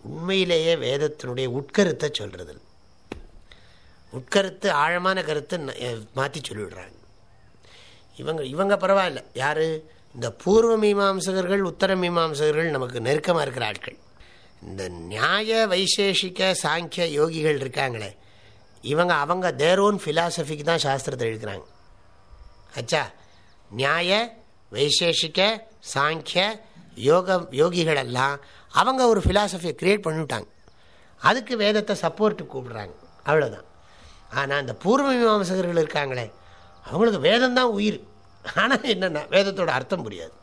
உண்மையிலேயே வேதத்தினுடைய உட்கருத்தை சொல்கிறது உட்கருத்து ஆழமான கருத்து மாற்றி சொல்லிவிடுறாங்க. இவங்க இவங்க பரவாயில்ல. யார்? இந்த பூர்வ மீமாம்சகர்கள் உத்தர மீமாம்சகர்கள் நமக்கு நெருக்கமாக இருக்கிற ஆட்கள். இந்த நியாய வைசேஷிக சாங்கிய யோகிகள் இருக்காங்களே இவங்க அவங்க தேர் ஓன் ஃபிலாசபிக்கு தான் சாஸ்திரத்தை எழுதுகிறாங்க அச்சா நியாய வைசேஷிக சாங்கிய யோக யோகிகளெல்லாம் அவங்க ஒரு ஃபிலாசபியை க்ரியேட் பண்ணிவிட்டாங்க. அதுக்கு வேதத்தை சப்போர்ட்டு கூப்பிடுறாங்க. அவ்வளோதான் ஆனால் இந்த பூர்வ மீமாசகர்கள் இருக்காங்களே அவங்களுக்கு வேதம் தான் உயிர். ஆனால் என்னென்னா வேதத்தோட அர்த்தம் புரியாது.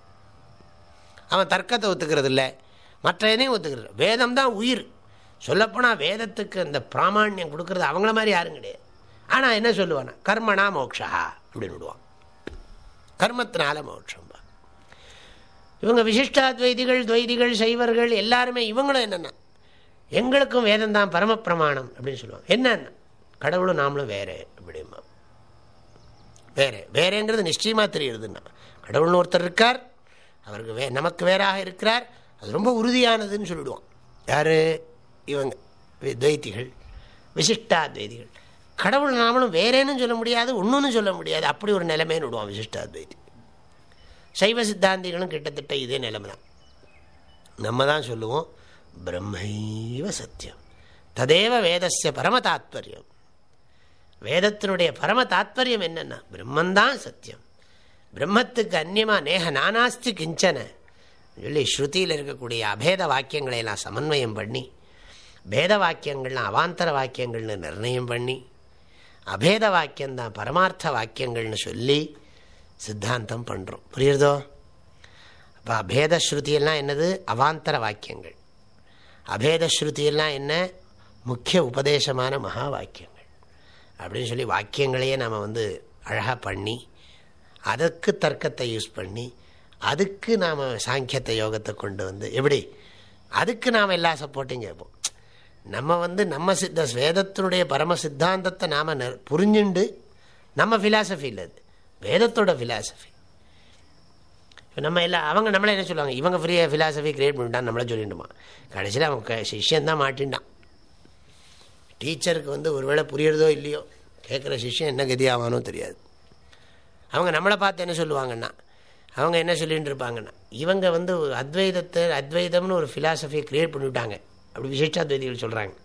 அவன் தர்க்கத்தை ஒத்துக்கிறது இல்லை மற்ற எதையும் ஒத்துக்கிறது. வேதம் தான் உயிர். சொல்லப்போனால் வேதத்துக்கு அந்த பிராமணியம் கொடுக்கறது அவங்கள மாதிரி யாரும் கிடையாது. ஆனால் என்ன சொல்லுவானா? கர்மனா மோக்ஷா அப்படின்னு விடுவான். கர்மத்தினால மோட்சம் இவங்க விசிஷ்டாத்வைதிகள் துவைதிகள் சைவர்கள் எல்லாருமே இவங்களும் என்னென்ன எங்களுக்கும் வேதம் தான் பரமப்பிரமாணம் அப்படின்னு சொல்லுவாங்க. என்னென்ன கடவுளும் நாமளும் வேறு அப்படிமா. வேறு. வேறேங்கிறது நிச்சயமாக தெரியுதுன்னா. கடவுள்னு ஒருத்தர் இருக்கார். அவருக்கு வே நமக்கு வேறாக இருக்கிறார். அது ரொம்ப உறுதியானதுன்னு சொல்லிடுவோம் யார்? இவங்க. துவைத்திகள். விசிஷ்டாத்வைதிகள் கடவுள் நாமளும் வேறேன்னு சொல்ல முடியாது ஒன்றுன்னு சொல்ல முடியாது. அப்படி ஒரு நிலைமைன்னு விடுவான் விசிஷ்டாத்வைதி சைவ சித்தாந்திகளும் கிட்டத்தட்ட இதே நிலைமை தான். நம்ம தான் சொல்லுவோம் பிரம்மைவ சத்தியம். ததேவ வேதஸ்ய பரம தாத்பரியம். வேதத்தினுடைய பரம தாத்பரியம் என்னென்னா பிரம்மந்தான் சத்தியம். பிரம்மத்துக்கு அந்நியமாக நேக நானாஸ்தி கிஞ்சனை. சொல்லி ஸ்ருதியில் இருக்கக்கூடிய அபேத வாக்கியங்களை எல்லாம் சமன்வயம் பண்ணி பேத வாக்கியங்கள்லாம் அவாந்தர வாக்கியங்கள்னு நிர்ணயம் பண்ணி அபேத வாக்கியம்தான் பரமார்த்த வாக்கியங்கள்னு சொல்லி சித்தாந்தம் பண்ணுறோம் புரியுறதோ? அப்போ அபேத ஸ்ருதியெல்லாம் என்னது? அவாந்தர வாக்கியங்கள். அபேத ஸ்ருதியெல்லாம் என்ன? முக்கிய உபதேசமான மகா வாக்கியங்கள். அப்படின்னு சொல்லி வாக்கியங்களையே நாம் வந்து அழகாக பண்ணி அதற்கு தர்க்கத்தை யூஸ் பண்ணி அதுக்கு நாம் சாங்கியத்தை யோகத்தை கொண்டு வந்து எப்படி? அதுக்கு நாம் எல்லா சப்போர்ட்டையும் கேட்போம். நம்ம வந்து நம்ம சித்த வேதத்தினுடைய பரம சித்தாந்தத்தை நாம் புரிஞ்சுண்டு நம்ம ஃபிலாசபி இல்லை அது. வேதத்தோட ஃபிலாசபி இப்போ நம்ம எல்லாம் அவங்க நம்மளே என்ன சொல்லுவாங்க? இவங்க ஃப்ரீயாக ஃபிலாசபி கிரியேட் பண்ணிட்டான் நம்மளே சொல்லிட்டுமா கடைசியில் அவன் சிஷ்யந்தான் மாட்டின்டான் டீச்சருக்கு வந்து ஒருவேளை புரியறதோ இல்லையோ கேட்குற சிஷ்யம் என்ன கதி ஆவானோ தெரியாது. அவங்க நம்மளை பார்த்து என்ன சொல்லுவாங்கன்னா அவங்க என்ன சொல்லிட்டு இருப்பாங்கன்னா இவங்க வந்து அத்வைதத்தை அத்வைதம்னு ஒரு ஃபிலாசபியை க்ரியேட் பண்ணிவிட்டாங்க அப்படி விசிஷ்டாத்வைதிகள் சொல்கிறாங்க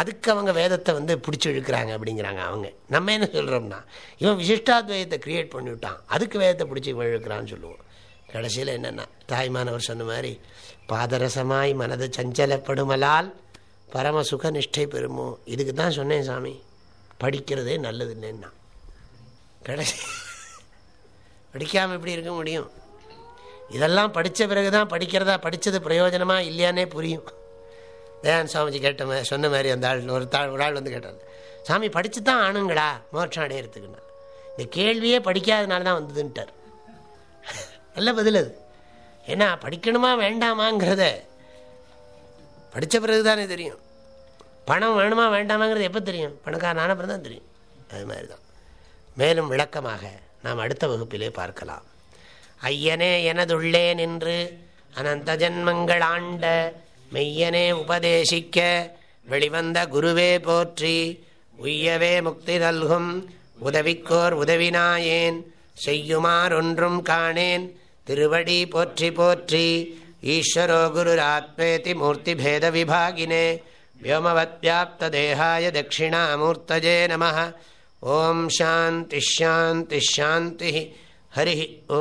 அதுக்கு அவங்க வேதத்தை வந்து பிடிச்சி இழுக்கிறாங்க அப்படிங்கிறாங்க அவங்க. நம்ம என்ன சொல்கிறோம்னா இவன் விசிஷ்டாத்வைதத்தை க்ரியேட் பண்ணிவிட்டான் அதுக்கு வேதத்தை பிடிச்சி இழுக்கிறான்னு சொல்லுவோம். கடைசியில் என்னென்னா தாய்மானவர் சொன்ன மாதிரி பாதரசமாய் மனது சஞ்சலப்படுமலால் பரம சுக நிஷ்டை பெறுமோ? இதுக்கு தான் சொன்னேன் சாமி. படிக்கிறதே நல்லது இல்லைன்னா கடைசி படிக்காமல் எப்படி இருக்க முடியும்? இதெல்லாம் படித்த பிறகு தான் படிக்கிறதா படித்தது பிரயோஜனமாக இல்லையானே புரியும். தயான் சுவாமிஜி கேட்ட சொன்ன மாதிரி அந்த ஆள் ஒரு தாள் ஒரு ஆள் வந்து கேட்டார். சாமி படித்து தான் ஆணுங்களா மோட்சம் அடையிறதுக்குன்னா இந்த கேள்வியே படிக்காதனால தான் வந்ததுன்ட்டார். நல்ல பதில் அது. ஏன்னா படிக்கணுமா வேண்டாமாங்கிறத படித்த பிறகு தானே தெரியும். பணம் வேணுமா வேண்டாமாங்கிறது எப்போ தெரியும்? பணக்காரனான பிறகு தான் தெரியும். அது மாதிரி தான் மேலும் விளக்கமாக நாம் அடுத்த வகுப்பிலே பார்க்கலாம் ஐயனே எனதுள்ளே நின்று அனந்த ஜன்மங்கள் ஆண்ட மெய்யனே உபதேசிக்க வெளிவந்த குருவே போற்றி உய்யவே முக்தி நல்கும் உதவிக்கோர் உதவினாயேன் செய்யுமாறொன்றும் காணேன் திருவடி போற்றி போற்றி ஈஸ்வரோ குருராத்மேதி மூர்த்திபேத விபாகினே व्योमवद्व्याप्तदेहाय दक्षिणामूर्तजे नमः ॐ शान्तिश्शान्तिश्शान्तिः हरिः ओ